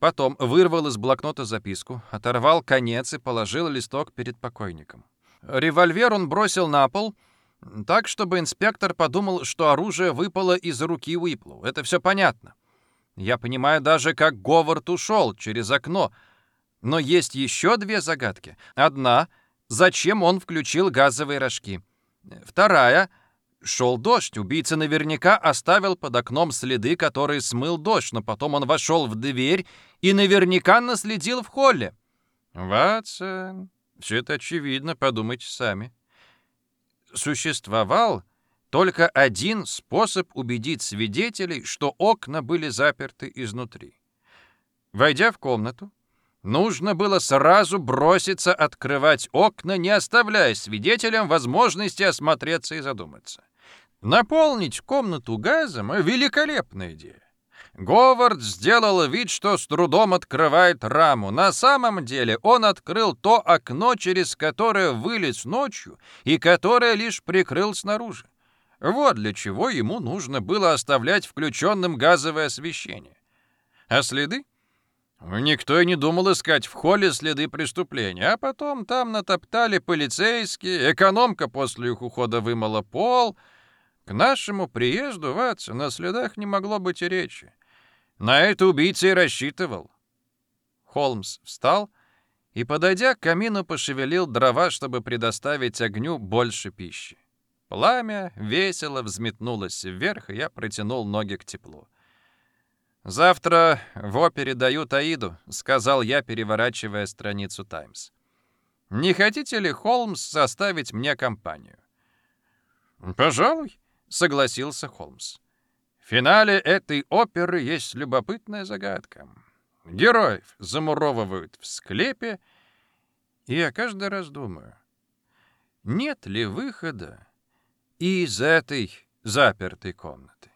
Потом вырвал из блокнота записку, оторвал конец и положил листок перед покойником. Револьвер он бросил на пол, так, чтобы инспектор подумал, что оружие выпало из руки Уиплу. Это все понятно. Я понимаю даже, как Говард ушел через окно. Но есть еще две загадки. Одна — зачем он включил газовые рожки? Вторая — Шел дождь, убийца наверняка оставил под окном следы, которые смыл дождь, но потом он вошел в дверь и наверняка наследил в холле. Ватсон, все это очевидно, подумайте сами. Существовал только один способ убедить свидетелей, что окна были заперты изнутри. Войдя в комнату, нужно было сразу броситься открывать окна, не оставляя свидетелям возможности осмотреться и задуматься. Наполнить комнату газом — великолепная идея. Говард сделал вид, что с трудом открывает раму. На самом деле он открыл то окно, через которое вылез ночью и которое лишь прикрыл снаружи. Вот для чего ему нужно было оставлять включенным газовое освещение. А следы? Никто и не думал искать в холле следы преступления, а потом там натоптали полицейские, экономка после их ухода вымыла пол — к нашему приезду, Ватсон, на следах не могло быть и речи. На это убийца и рассчитывал. Холмс встал и, подойдя к камину, пошевелил дрова, чтобы предоставить огню больше пищи. Пламя весело взметнулось вверх, и я протянул ноги к теплу. «Завтра в опере дают Аиду», — сказал я, переворачивая страницу «Таймс». «Не хотите ли, Холмс, составить мне компанию?» «Пожалуй», согласился Холмс. В финале этой оперы есть любопытная загадка. Героев замуровывают в склепе, и я каждый раз думаю, нет ли выхода из этой запертой комнаты.